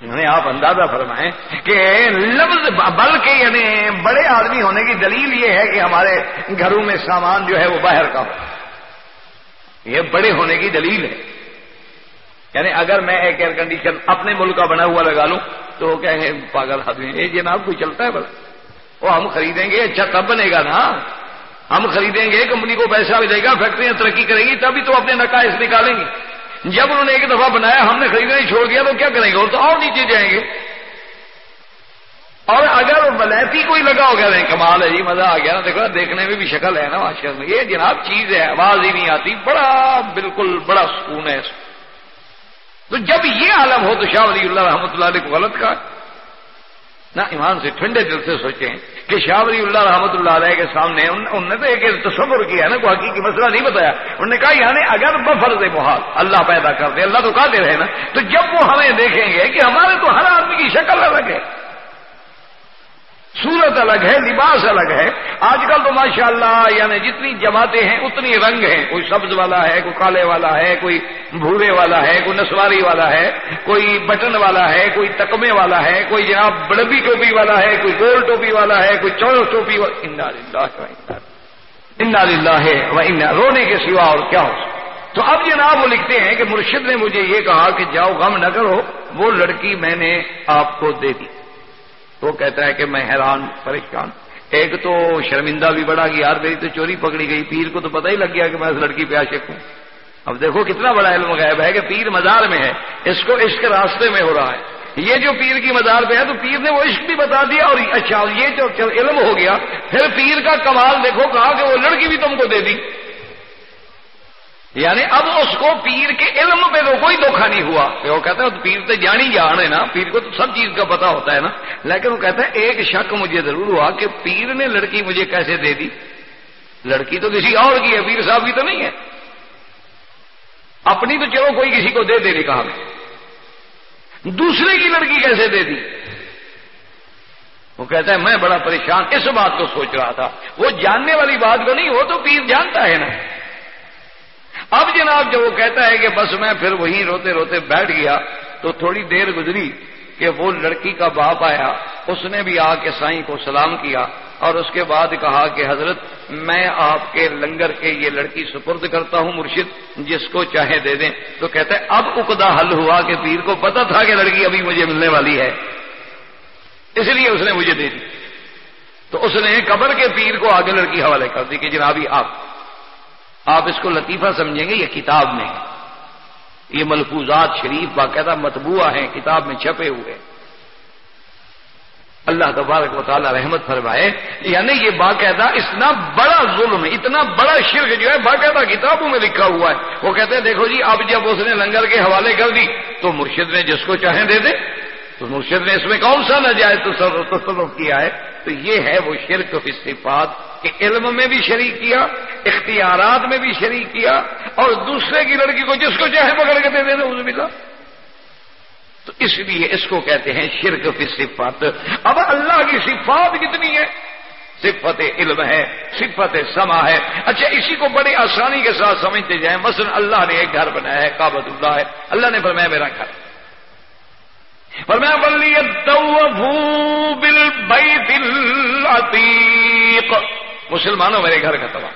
یعنی آپ اندازہ فرمائیں کہ لفظ بلکہ یعنی بڑے آدمی ہونے کی دلیل یہ ہے کہ ہمارے گھروں میں سامان جو ہے وہ باہر کا ہو۔ یہ بڑے ہونے کی دلیل ہے۔ یعنی اگر میں ایک ایئر کنڈیشن اپنے ملک کا بنا ہوا لگا لوں تو کہیں گے پاگل آدمی یہ جناب کوئی چلتا ہے بڑا وہ ہم خریدیں گے اچھا تب بنے گا نا۔ ہم خریدیں گے، کمپنی کو پیسہ ملے گا، فیکٹریاں ترقی کریں گی، تبھی تو اپنے نقائص نکالیں گی جب انہوں نے ایک دفعہ بنایا، ہم نے خریدنا ہی چھوڑ دیا، تو کیا کریں گے؟ اور تو اور نیچے جائیں گے۔ اور اگر ملیتی کوئی لگا ہو گیا کمال ہے جی مزہ آ گیا نا۔ دیکھو، دیکھنے میں بھی شکل ہے نا، ماشاء میں یہ جناب چیز ہے، آواز ہی نہیں آتی۔ بڑا، بالکل بڑا سکون ہے۔ تو جب یہ عالم ہو تو شاہ ولی اللہ رحمۃ اللہ علیہ کو غلط کہا۔ نہ ایمان سے ٹھنڈے دل سے سوچیں کہ شاہ ولی اللہ رحمت اللہ علیہ کے سامنے انہوں نے تو ایک تصور کیا نا، کوئی حقیقی مسئلہ نہیں بتایا۔ انہوں نے کہا یعنی اگر بفرض محال اللہ پیدا کر دے اللہ تو کہا دے رہے نا، تو جب وہ ہمیں دیکھیں گے کہ ہمارے تو ہر آدمی کی شکل الگ ہے۔ صورت الگ ہے، لباس الگ ہے۔ آج کل تو ماشاء اللہ یعنی جتنی جماعتیں ہیں، اتنی رنگ ہیں۔ کوئی سبز والا ہے، کوئی کالے والا ہے، کوئی بھورے والا ہے، کوئی نسواری والا ہے، کوئی بٹن والا ہے، کوئی تکمے والا ہے، کوئی جناب بڑبی ٹوپی والا ہے، کوئی گول ٹوپی والا ہے، کوئی چور ٹوپی والا انا للہ ہے وہ رونے کے سوا اور کیا ہو تو اب جناب وہ لکھتے ہیں کہ مرشد نے مجھے یہ کہا کہ جاؤ غم نہ کرو، وہ لڑکی میں نے آپ کو دے دی۔ وہ کہتا ہے کہ میں حیران، پریشان۔ ایک تو شرمندہ بھی بڑا کہ یار میری تو چوری پکڑی گئی، پیر کو تو پتہ ہی لگ گیا کہ میں اس لڑکی پہ عاشق ہوں۔ اب دیکھو کتنا بڑا علم غائب ہے کہ پیر مزار میں ہے، اس کو عشق راستے میں ہو رہا ہے۔ یہ جو پیر کی مزار پہ ہے تو پیر نے وہ عشق بھی بتا دیا اور اچھا یہ جو علم ہو گیا، پھر پیر کا کمال دیکھو، کہا کہ وہ لڑکی بھی تم کو دے دی۔ یعنی اب اس کو پیر کے علم پہ تو کوئی دھوکھا نہیں ہوا۔ کہ وہ کہتا ہے پیر تو جانی جان ہے نا، پیر کو تو سب چیز کا پتا ہوتا ہے نا۔ لیکن وہ کہتا ہے ایک شک مجھے ضرور ہوا کہ پیر نے لڑکی مجھے کیسے دے دی۔ لڑکی تو کسی اور کی ہے، پیر صاحب کی تو نہیں ہے۔ اپنی تو چلو کوئی کسی کو دے دے نہیں کہا۔ میں دوسرے کی لڑکی کیسے دے دی؟ وہ کہتا ہے میں بڑا پریشان، اس بات کو سوچ رہا تھا۔ وہ جاننے والی بات کو نہیں، وہ تو پیر جانتا ہے نا۔ اب جناب جو وہ کہتا ہے کہ بس میں پھر وہیں روتے روتے بیٹھ گیا، تو تھوڑی دیر گزری کہ وہ لڑکی کا باپ آیا، اس نے بھی آ کے سائیں کو سلام کیا اور اس کے بعد کہا کہ حضرت، میں آپ کے لنگر کے یہ لڑکی سپرد کرتا ہوں مرشد، جس کو چاہے دے دیں۔ تو کہتا ہے، اب اکدا حل ہوا کہ پیر کو پتا تھا کہ لڑکی ابھی مجھے ملنے والی ہے۔ اس لیے اس نے مجھے دے دی۔ تو اس نے قبر کے پیر کو آگے لڑکی حوالے کر دی کہ جنابی، آپ آپ اس کو لطیفہ سمجھیں گے، یہ کتاب میں یہ ملفوظات شریف باقاعدہ متبوعہ ہیں، کتاب میں چھپے ہوئے۔ اللہ تبارک و تعالی رحمت فرمائے یعنی یہ باقاعدہ اتنا بڑا ظلم ہے اتنا بڑا شرک جو ہے، باقاعدہ کتابوں میں لکھا ہوا ہے۔ وہ کہتے ہیں، دیکھو جی اب جب اس نے لنگر کے حوالے کر دی، تو مرشد نے جس کو چاہیں دے دے۔ تو مرشد نے اس میں کون سا نجائز تصرف کیا ہے؟ تو یہ ہے وہ شرک فی صفات کہ علم میں بھی شریک کیا اختیارات میں بھی شریک کیا اور دوسرے کی لڑکی کو جس کو چاہے پکڑ کے دے دے اس ملا تو اس لیے اس کو کہتے ہیں شرک فی صفات۔ اب اللہ کی صفات کتنی ہے صفت علم ہے، صفت سما ہے۔ اچھا اسی کو بڑی آسانی کے ساتھ سمجھتے جائیں۔ مثلا اللہ نے ایک گھر بنایا ہے کابت اللہ ہے۔ اللہ نے فرمایا، میرا گھر۔ اور میں بلی بل بئی دل مسلمانوں، میرے گھر کا تباہ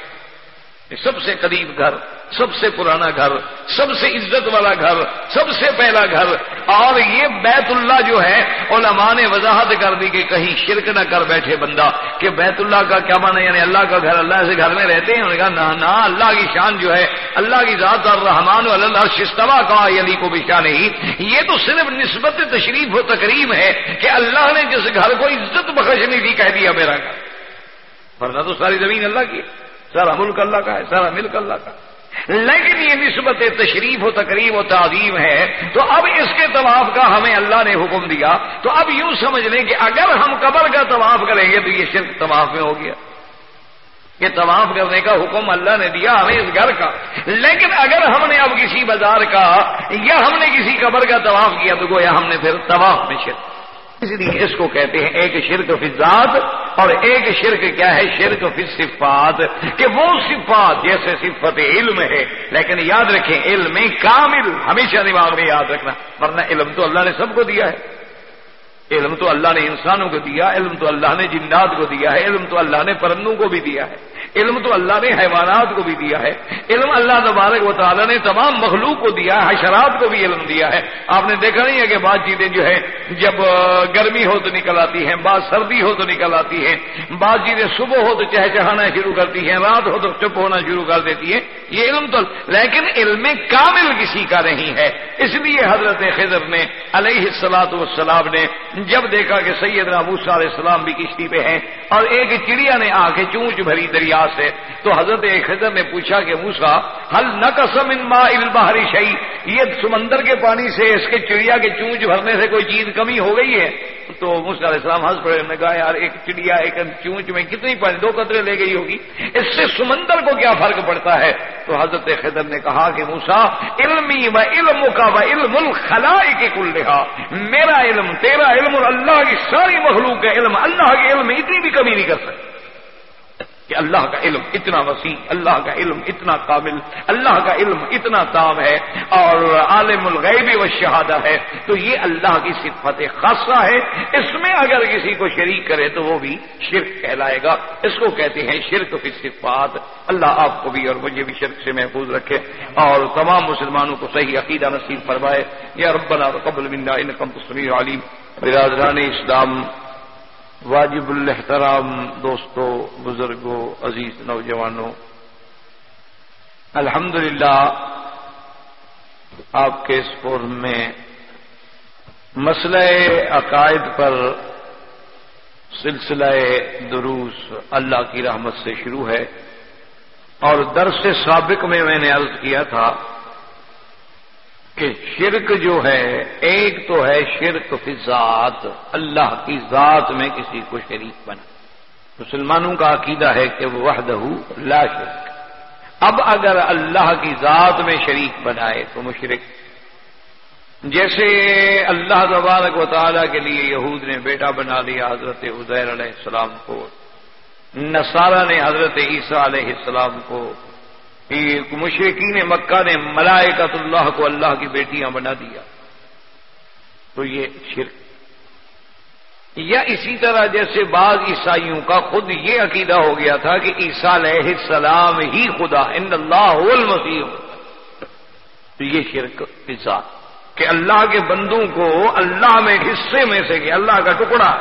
سب سے قریب گھر، سب سے پرانا گھر، سب سے عزت والا گھر، سب سے پہلا گھر، اور یہ بیت اللہ جو ہے، علماء نے وضاحت کر دی کہ کہیں شرک نہ کر بیٹھے بندہ کہ بیت اللہ کا کیا مانا یعنی اللہ کا گھر، اللہ سے گھر میں رہتے ہیں، انہوں نے کہا نہ نا اللہ کی شان جو ہے، اللہ کی ذات اور رحمان اللہ شستوا کا علی کو بھی شان نہیں یہ تو صرف نسبت تشریف و تقریب ہے کہ اللہ نے جس گھر کو عزت بخشنی تھی کہہ دیا میرا گھر۔ ورنہ تو ساری زمین اللہ کی سارا ملک اللہ کا ہے، سارا ملک اللہ کا لیکن یہ نسبت تشریف و تقریب و تعظیم ہے، تو اب اس کے طواف کا ہمیں اللہ نے حکم دیا۔ تو اب یوں سمجھ لیں کہ اگر ہم قبر کا طواف کریں گے تو یہ شرک طواف میں ہو گیا۔ کہ طواف کرنے کا حکم اللہ نے دیا ہمیں اس گھر کا۔ لیکن اگر ہم نے اب کسی بازار کا یا ہم نے کسی قبر کا طواف کیا تو گویا ہم نے پھر طواف میں شرک۔ اس لیے اس کو کہتے ہیں ایک شرک فی ذات اور ایک شرک کیا ہے؟ شرک فی صفات کہ وہ صفات جیسے صفت علم ہے، لیکن یاد رکھیں علم کامل ہمیشہ دماغ میں یاد رکھنا، ورنہ علم تو اللہ نے سب کو دیا ہے۔ علم تو اللہ نے انسانوں کو دیا، علم تو اللہ نے جنات کو دیا ہے، علم تو اللہ نے پرندوں کو بھی دیا ہے۔ علم تو اللہ نے حیوانات کو بھی دیا ہے۔ علم اللہ تبارک و تعالیٰ نے تمام مخلوق کو دیا ہے، حشرات کو بھی علم دیا ہے۔ آپ نے دیکھا نہیں ہے کہ بعض چیزیں جو ہے جب گرمی ہو تو نکل آتی ہیں، بعض سردی ہو تو نکل آتی ہیں، بعض چیزیں صبح ہو تو چہ چہانا شروع کرتی ہیں، رات ہو تو چپ ہونا شروع کر دیتی ہیں۔ یہ علم تو، لیکن علم کامل کسی کا نہیں ہے۔ اس لیے حضرت خضر نے علیہ السلاط والسلام نے جب دیکھا کہ سید موسیٰ علیہ السلام بھی کشتی پہ ہیں اور ایک چڑیا نے آ کے چونچ بھری دریا سے تو حضرت خضر نے پوچھا کہ موسا حل نہ قسم ان ما البہری شہی یہ سمندر کے پانی سے اس کے چڑیا کے چونچ بھرنے سے کوئی چیز کمی ہو گئی ہے؟ تو علیہ السلام ہنس پڑے نے کہا، یار، ایک چڑیا، ایک چونچ میں کتنی پانی، دو قطرے لے گئی ہوگی، اس سے سمندر کو کیا فرق پڑتا ہے؟ تو حضرت خدر نے کہا کہ موسا، علمی و علم کا و علم الخلا کے کل میرا علم، تیرا علم اور اللہ کی ساری مخلوق کا علم، اللہ کے علم اتنی بھی کمی نہیں کر سکتی۔ کہ اللہ کا علم اتنا وسیع، اللہ کا علم اتنا قابل اللہ کا علم اتنا تام ہے اور عالم الغیب و شہادہ ہے، تو یہ اللہ کی صفت خاصہ ہے۔ اس میں اگر کسی کو شریک کرے تو وہ بھی شرک کہلائے گا۔ اس کو کہتے ہیں شرک فی صفات اللہ آپ کو بھی اور مجھے بھی شرک سے محفوظ رکھے۔ اور تمام مسلمانوں کو صحیح عقیدہ نصیب فرمائے۔ یا ربنا قبل منا انکم تصویر علیم برادران اسلام واجب الحترام دوستوں بزرگوں عزیز نوجوانوں الحمد آپ کے اس فورم میں مسئلہ عقائد پر سلسلہ دروس اللہ کی رحمت سے شروع ہے اور درس سابق میں میں نے عرض کیا تھا کہ شرک جو ہے، ایک تو ہے شرک فی ذات، اللہ کی ذات میں کسی کو شریک بنا۔ مسلمانوں کا عقیدہ ہے کہ وہ وحدہ لا شرک۔ اب اگر اللہ کی ذات میں شریک بنائے تو مشرک۔ جیسے اللہ تبارک و تعالیٰ کے لیے یہود نے بیٹا بنا لیا حضرت عزیر علیہ السلام کو، نصارہ نے حضرت عیسیٰ علیہ السلام کو مشرقین مکہ نے ملائکت اللہ کو اللہ کی بیٹیاں بنا دیا۔ تو یہ شرک۔ یا اسی طرح جیسے بعض عیسائیوں کا خود یہ عقیدہ ہو گیا تھا کہ عیسیٰ علیہ السلام ہی خدا، ان اللہ المسیح۔ تو یہ شرک عیسا کہ اللہ کے بندوں کو اللہ میں حصے میں سے کہ اللہ کا ٹکڑا۔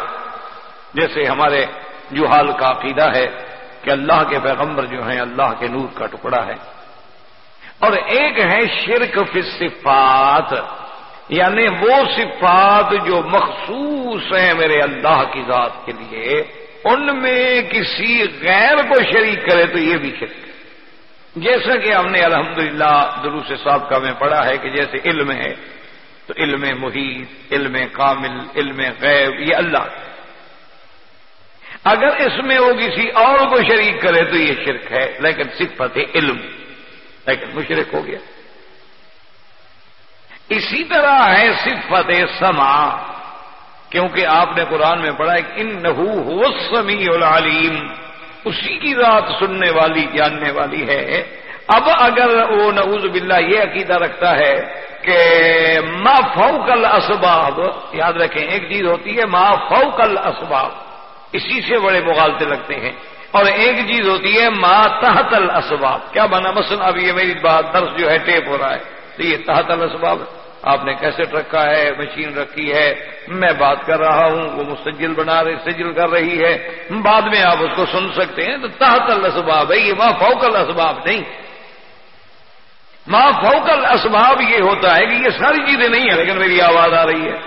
جیسے ہمارے جو حال کا عقیدہ ہے۔ کہ اللہ کے پیغمبر جو ہیں، اللہ کے نور کا ٹکڑا ہے۔ اور ایک ہے شرک فی صفات یعنی وہ صفات جو مخصوص ہیں میرے اللہ کی ذات کے لیے، ان میں کسی غیر کو شریک کرے تو یہ بھی شرک ہے۔ جیسا کہ ہم نے الحمدللہ دروس صاحب کا میں پڑھا ہے کہ جیسے علم ہے، تو علم محیط، علم کامل، علم غیب، یہ اللہ۔ اگر اس میں وہ کسی اور کو شریک کرے تو یہ شرک ہے، لیکن صفت علم، لیکن مشرک ہو گیا۔ اسی طرح ہے صفت سما، کیونکہ آپ نے قرآن میں پڑھا کہ ان نحو سمی العلیم۔ اسی کی رات سننے والی، جاننے والی ہے۔ اب اگر وہ نعوذ باللہ یہ عقیدہ رکھتا ہے کہ ما فوق اسباب یاد رکھیں، ایک چیز ہوتی ہے، ما فوق اسباب اسی سے بڑے مغالطے لگتے ہیں اور ایک چیز ہوتی ہے، ما تحت الاسباب کیا بنا؟ مثلا اب یہ میری بات، درس جو ہے ٹیپ ہو رہا ہے۔ تو یہ تحت الاسباب، آپ نے کیسٹ رکھا ہے، مشین رکھی ہے، میں بات کر رہا ہوں، وہ مستجل بنا رہے، سجل کر رہی ہے۔ بعد میں آپ اس کو سن سکتے ہیں، تو تحت الاسباب ہے یہ ماں فوکل اسباب نہیں۔ ماں فوکل اسباب یہ ہوتا ہے کہ یہ ساری چیزیں نہیں ہیں، لیکن میری آواز آ رہی ہے۔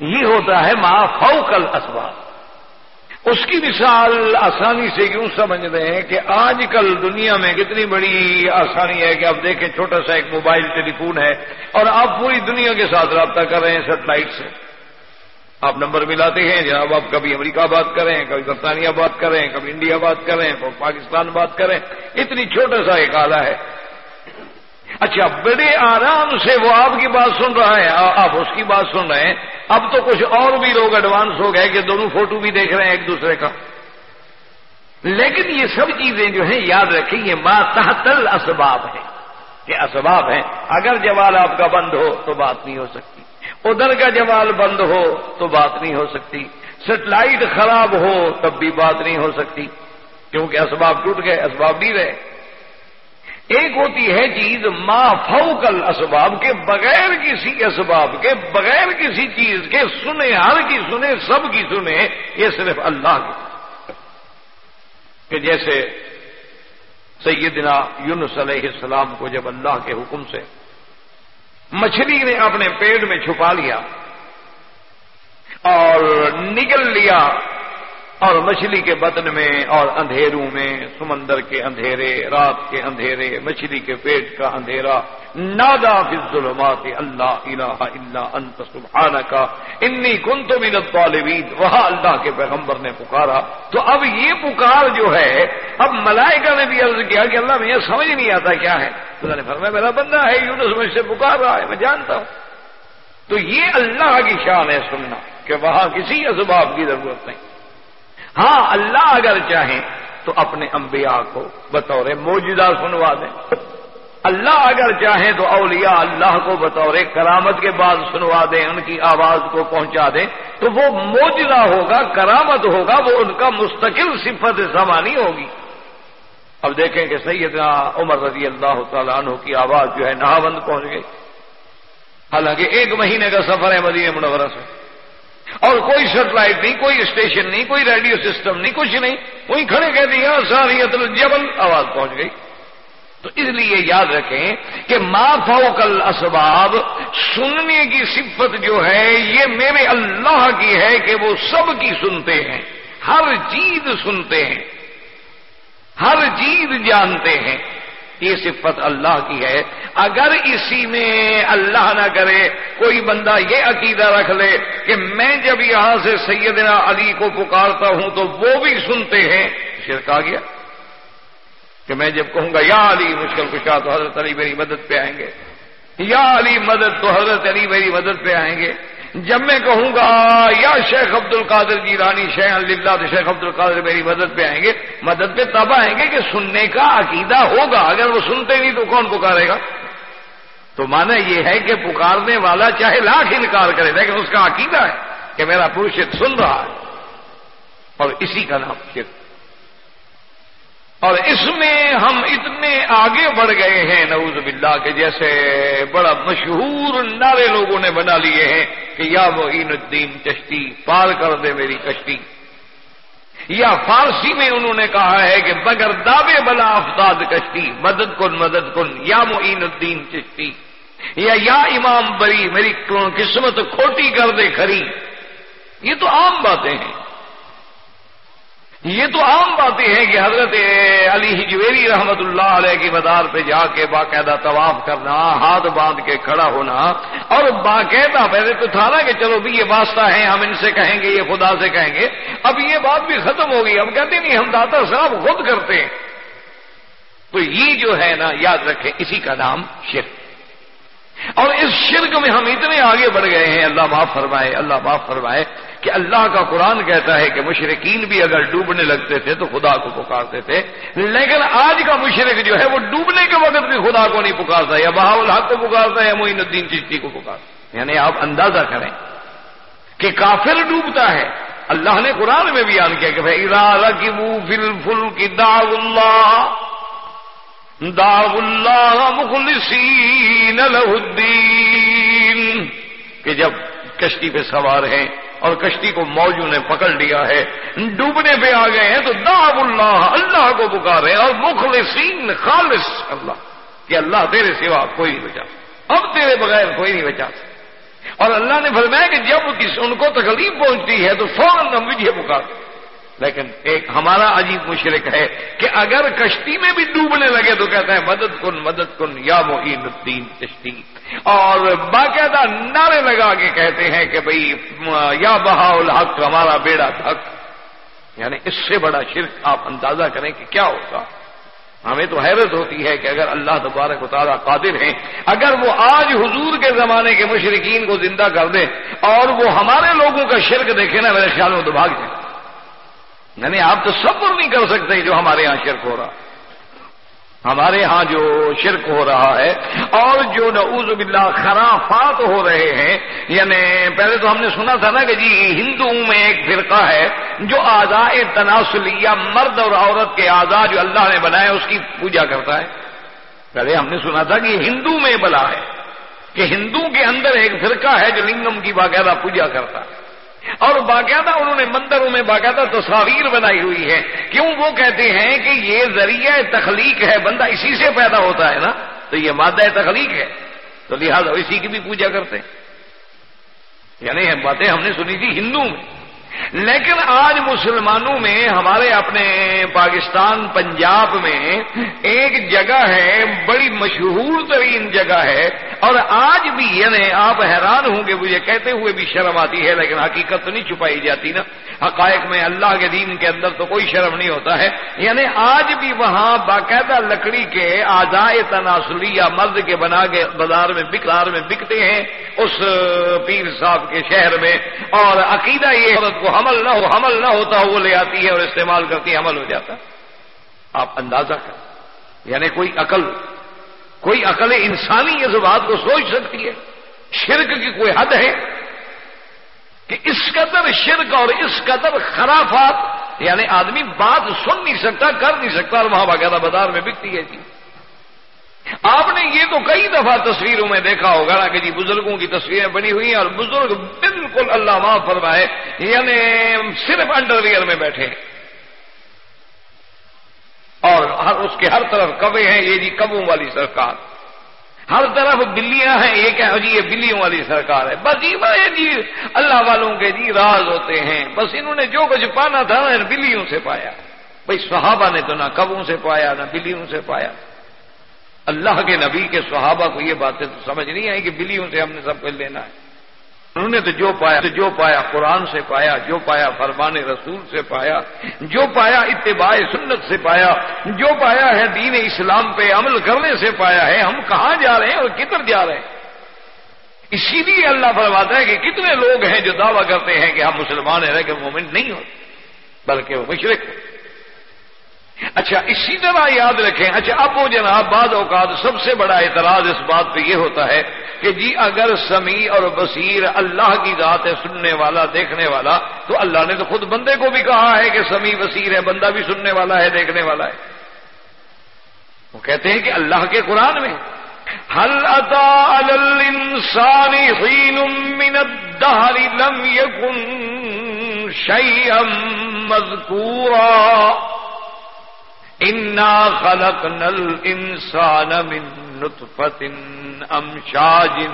یہ ہوتا ہے ماں فوکل اسباب اس کی مثال آسانی سے کیوں سمجھ رہے ہیں کہ آج کل دنیا میں کتنی بڑی آسانی ہے کہ آپ دیکھیں چھوٹا سا ایک موبائل ٹیلی فون ہے اور آپ پوری دنیا کے ساتھ رابطہ کر رہے ہیں سیٹلائٹ سے۔ آپ نمبر ملاتے ہیں، جناب، آپ کبھی امریکہ بات کریں کبھی برطانیہ بات کریں کبھی انڈیا بات کریں کبھی پاکستان بات کریں اتنی چھوٹا سا ایک آلہ ہے۔ اچھا بڑے آرام سے وہ آپ کی بات سن رہا ہے آپ اس کی بات سن رہے ہیں۔ اب تو کچھ اور بھی لوگ ایڈوانس ہو گئے کہ دونوں فوٹو بھی دیکھ رہے ہیں ایک دوسرے کا۔ لیکن یہ سب چیزیں جو ہیں، یاد رکھیں، یہ ماتحتل اسباب ہے کہ اسباب ہیں۔ اگر جوال آپ کا بند ہو تو بات نہیں ہو سکتی۔ ادھر کا جوال بند ہو تو بات نہیں ہو سکتی۔ سیٹلائٹ خراب ہو تب بھی بات نہیں ہو سکتی۔ کیونکہ اسباب ٹوٹ گئے، اسباب نہیں رہے۔ ایک ہوتی ہے چیز ما فوکل اسباب کے بغیر کسی اسباب کے، بغیر کسی چیز کے، سنے، ہر کی سنے، سب کی سنے، یہ صرف اللہ کی کہ جیسے سیدنا یونس علیہ السلام کو جب اللہ کے حکم سے مچھلی نے اپنے پیٹ میں چھپا لیا اور نگل لیا اور مچھلی کے بدن میں اور اندھیروں میں، سمندر کے اندھیرے، رات کے اندھیرے، مچھلی کے پیٹ کا اندھیرا۔ نادا فی الظلمات، اللہ الہ الا انت، سبحانک۔ انی کنت من الطالبین وہاں اللہ کے پیغمبر نے پکارا۔ تو اب یہ پکار جو ہے، اب ملائکہ نے بھی عرض کیا کہ اللہ مجھے سمجھ نہیں آتا کیا ہے۔ اللہ نے فرمایا، میرا بندہ ہے، یونس مجھ سے پکار رہا ہے، میں جانتا ہوں۔ تو یہ اللہ کی شان ہے سننا کہ وہاں کسی اسباب کی ضرورت نہیں۔ ہاں اللہ اگر چاہیں تو اپنے انبیاء کو بطور موجودہ سنوا دیں۔ اللہ اگر چاہیں تو اولیاء اللہ کو بطور کرامت کے بعد سنوا دیں، ان کی آواز کو پہنچا دیں۔ تو وہ موجودہ ہوگا، کرامت ہوگا، وہ ان کا مستقل صفت زمانی ہوگی۔ اب دیکھیں کہ سیدنا عمر رضی اللہ تعالیٰ عنہ کی آواز جو ہے نہاوند پہنچ گئی۔ حالانکہ ایک مہینے کا سفر ہے مدینہ منورہ سے۔ اور کوئی سیٹلائٹ نہیں، کوئی اسٹیشن نہیں، کوئی ریڈیو سسٹم نہیں، کچھ نہیں۔ وہیں کھڑے کہہ دیا ہاں، ساری جبل آواز پہنچ گئی۔ تو اس لیے یاد رکھیں کہ ما فوکل اسباب سننے کی صفت جو ہے، یہ میرے اللہ کی ہے کہ وہ سب کی سنتے ہیں، ہر چیز سنتے ہیں، ہر چیز جانتے ہیں۔ یہ صفت اللہ کی ہے۔ اگر اسی میں اللہ نہ کرے، کوئی بندہ یہ عقیدہ رکھ لے کہ میں جب یہاں سے سیدنا علی کو پکارتا ہوں تو وہ بھی سنتے ہیں۔ شرک آ گیا۔ کہ میں جب کہوں گا، یا علی مشکل کشا تو حضرت علی میری مدد پہ آئیں گے۔ یا علی مدد تو حضرت علی میری مدد پہ آئیں گے۔ جب میں کہوں گا، یا شیخ عبد القادر جی رانی شیخ اللہ تو شیخ عبد القادر میری مدد پہ آئیں گے، مدد پہ تب آئیں گے کہ سننے کا عقیدہ ہوگا، اگر وہ سنتے نہیں تو کون پکارے گا؟ تو مانا یہ ہے کہ پکارنے والا چاہے لاکھ انکار کرے، لیکن اس کا عقیدہ ہے کہ میرا پروش سن رہا ہے، اور اسی کا نام شرک اور اس میں ہم اتنے آگے بڑھ گئے ہیں، نعوذ باللہ کے جیسے بڑا مشہور نعرے لوگوں نے بنا لیے ہیں کہ یا وہ عین الدین چشتی پار کر دے میری کشتی۔ یا فارسی میں انہوں نے کہا ہے کہ بغیر دعوے بلا افداد کشتی، مدد کن مدد کن، یا معین الدین چشتی۔ یا یا امام بری، میری قسمت کھوٹی کر دے کھری۔ یہ تو عام باتیں ہیں۔ یہ تو عام باتیں ہیں کہ حضرت علی ہجویری رحمت اللہ علیہ کی مدار پہ جا کے باقاعدہ طواف کرنا، ہاتھ باندھ کے کھڑا ہونا، اور باقاعدہ پہلے تو تھا نا کہ چلو بھی یہ واسطہ ہیں ہم ان سے کہیں گے، یہ خدا سے کہیں گے۔ اب یہ بات بھی ختم ہو گئی، ہم کہتے نہیں، ہم داتا صاحب خود کرتے ہیں۔ تو یہ جو ہے نا، یاد رکھیں، اسی کا نام شرک۔ اور اس شرک میں ہم اتنے آگے بڑھ گئے ہیں، اللہ معاف فرمائے، اللہ معاف فرمائے۔ کہ اللہ کا قرآن کہتا ہے کہ مشرقین بھی اگر ڈوبنے لگتے تھے تو خدا کو پکارتے تھے۔ لیکن آج کا مشرق جو ہے وہ ڈوبنے کے وقت بھی خدا کو نہیں پکارتا، یا بہاول الحق کو پکارتا ہے، یا معین الدین چشتی کو پکارتا یعنی آپ اندازہ کریں کہ کافر ڈوبتا ہے۔ اللہ نے قرآن میں بیان کیا کہ بھائی کی وہ فل فل کی دا اللہ دا اللہ مخلصین الدین۔ کہ جب کشتی پہ سوار ہیں اور کشتی کو موجوں نے پکڑ لیا ہے۔ ڈوبنے پہ آ گئے ہیں تو داب اللہ اللہ کو پکارے اور مخلصین خالص اللہ۔ کہ اللہ تیرے سوا کوئی نہیں بچا۔ اب تیرے بغیر کوئی نہیں بچا۔ اور اللہ نے فرمایا کہ جب ان کو تکلیف پہنچتی ہے تو فوراً ہم مجھے پکارتے لیکن ایک ہمارا عجیب مشرق ہے کہ اگر کشتی میں بھی ڈوبنے لگے تو کہتا ہے، مدد کن مدد کن، یا معین الدین کشتی اور باقاعدہ نعرے لگا کے کہتے ہیں کہ بھئی، یا بہا الحق، ہمارا بیڑا تھک یعنی اس سے بڑا شرک آپ اندازہ کریں کہ کیا ہوگا ہمیں تو حیرت ہوتی ہے کہ اگر اللہ تبارک و تعالیٰ قادر ہیں، اگر وہ آج حضور کے زمانے کے مشرقین کو زندہ کر دیں اور وہ ہمارے لوگوں کا شرک دیکھیں نا، میرے خیال میں تو بھاگ جائیں۔ یعنی آپ تو صبر نہیں کر سکتے جو ہمارے یہاں شرک ہو رہا۔ ہمارے ہاں جو شرک ہو رہا ہے اور جو نعوذ باللہ خرافات ہو رہے ہیں یعنی پہلے تو ہم نے سنا تھا نا کہ جی ہندوؤں میں ایک فرقہ ہے جو آزاد تناسلیہ مرد اور عورت کے آزاد جو اللہ نے بنائے اس کی پوجا کرتا ہے۔ پہلے ہم نے سنا تھا کہ ہندو میں بلا ہے، کہ ہندو کے اندر ایک فرقہ ہے جو لنگم کی باقاعدہ پوجا کرتا ہے۔ اور باقاعدہ انہوں نے مندروں میں باقاعدہ تصاویر بنائی ہوئی ہے کیوں وہ کہتے ہیں کہ یہ ذریعہ تخلیق ہے، بندہ اسی سے پیدا ہوتا ہے نا؟ تو یہ مادہ تخلیق ہے۔ تو لہٰذا اسی کی بھی پوجا کرتے ہیں۔ یعنی باتیں ہم نے سنی تھی ہندو میں۔ لیکن آج مسلمانوں میں ہمارے اپنے پاکستان، پنجاب میں ایک جگہ ہے، بڑی مشہور ترین جگہ ہے۔ اور آج بھی یعنی آپ حیران ہوں گے، مجھے کہتے ہوئے بھی شرم آتی ہے، لیکن حقیقت تو نہیں چھپائی جاتی نا۔ حقائق میں اللہ کے دین کے اندر تو کوئی شرم نہیں ہوتا ہے۔ یعنی آج بھی وہاں باقاعدہ لکڑی کے آزائے تناسلی یا مرد کے بنا کے بازار میں بکار میں بکتے ہیں، اس پیر صاحب کے شہر میں۔ اور عقیدہ یہ عورت کو حمل نہ ہو، حمل نہ ہوتا ہو، وہ لے آتی ہے اور استعمال کرتی ہے حمل ہو جاتا آپ اندازہ کر یعنی کوئی عقل کوئی عقل انسانی اس بات کو سوچ سکتی ہے۔ شرک کی کوئی حد ہے؟ کہ اس قدر شرک اور اس قدر خرافات یعنی آدمی بات سن نہیں سکتا، کر نہیں سکتا اور وہاں وغیرہ بازار میں بکتی ہے۔ جی۔ آپ نے یہ تو کئی دفعہ تصویروں میں دیکھا ہوگا نا کہ جی بزرگوں کی تصویریں بنی ہوئی ہیں اور بزرگ بالکل اللہ معاف فرمائے یعنی صرف انڈر ویئر میں بیٹھے۔ اور ہر اس کے ہر طرف کبے ہیں، یہ جی کبوں والی سرکار۔ ہر طرف بلیاں ہیں، یہ کیا جی یہ بلیوں والی سرکار ہے۔ بس یہ جی اللہ والوں کے جی راز ہوتے ہیں۔ بس انہوں نے جو کچھ پانا تھا نا بلیوں سے پایا۔ بھائی صحابہ نے تو نہ کبوں سے پایا، نہ بلیوں سے پایا۔ اللہ کے نبی کے صحابہ کو یہ باتیں تو سمجھ نہیں آئی کہ بلیوں سے ہم نے سب کچھ لینا ہے۔ انہوں نے تو جو پایا جو پایا قرآن سے پایا، جو پایا فرمان رسول سے پایا، جو پایا اتباع سنت سے پایا، جو پایا ہے دین اسلام پہ عمل کرنے سے پایا ہے، ہم کہاں جا رہے ہیں اور کدھر جا رہے ہیں؟ اسی لیے اللہ فرماتا ہے کہ کتنے لوگ ہیں جو دعویٰ کرتے ہیں کہ ہم مسلمان ہیں، لیکن مومنٹ نہیں ہو بلکہ وہ مشرق اچھا اسی طرح یاد رکھیں اچھا اب وہ جناب بعد اوقات سب سے بڑا اعتراض اس بات پہ یہ ہوتا ہے کہ جی اگر سمیع اور بصیر اللہ کی ذات ہے، سننے والا، دیکھنے والا، تو اللہ نے تو خود بندے کو بھی کہا ہے کہ سمیع، بصیر ہے، بندہ بھی سننے والا ہے، دیکھنے والا ہے۔ وہ کہتے ہیں کہ اللہ کے قرآن میں حل من الدهر لم يكن شيئا مذكورا انا خلقنا الانسان من نطفه امشاج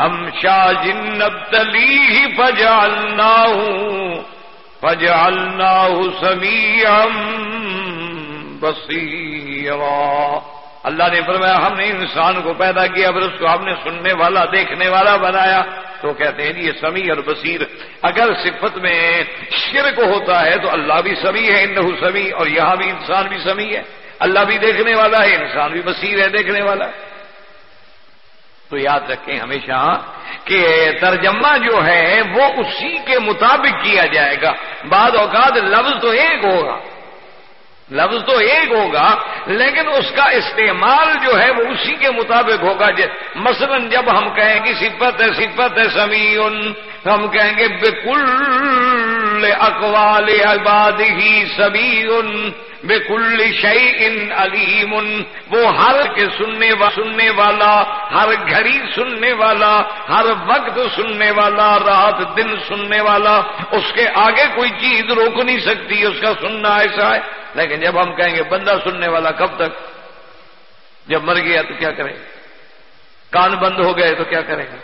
امشاج نبتليه فجعلناه فجعلناه سميعا بصيرا اللہ نے فرمایا، ہم نے انسان کو پیدا کیا، پھر اس کو ہم نے سننے والا، دیکھنے والا بنایا۔ تو کہتے ہیں، یہ سمی اور بصیر۔ اگر صفت میں شرک ہوتا ہے، تو اللہ بھی سمی ہے، انہو سمی اور یہاں بھی انسان بھی سمی ہے۔ اللہ بھی دیکھنے والا ہے، انسان بھی بصیر ہے، دیکھنے والا۔ ہے تو یاد رکھیں ہمیشہ کہ ترجمہ جو ہے، وہ اسی کے مطابق کیا جائے گا۔ بعد اوقات لفظ تو ایک ہوگا۔ لفظ تو ایک ہوگا، لیکن اس کا استعمال جو ہے وہ اسی کے مطابق ہوگا۔ مثلا جب ہم کہیں گے صفت ہے صفت ہے سمیع ہم کہیں گے بکل اقوال عباد ہی سبھی بے کل شعی ان علیم وہ ہر کے سننے وا سننے والا، ہر گھڑی سننے والا، ہر وقت سننے والا، رات دن سننے والا، اس کے آگے کوئی چیز روک نہیں سکتی، اس کا سننا ایسا ہے۔ لیکن جب ہم کہیں گے، بندہ سننے والا کب تک؟ جب مر گیا تو کیا کرے کان بند ہو گئے تو کیا کرے گا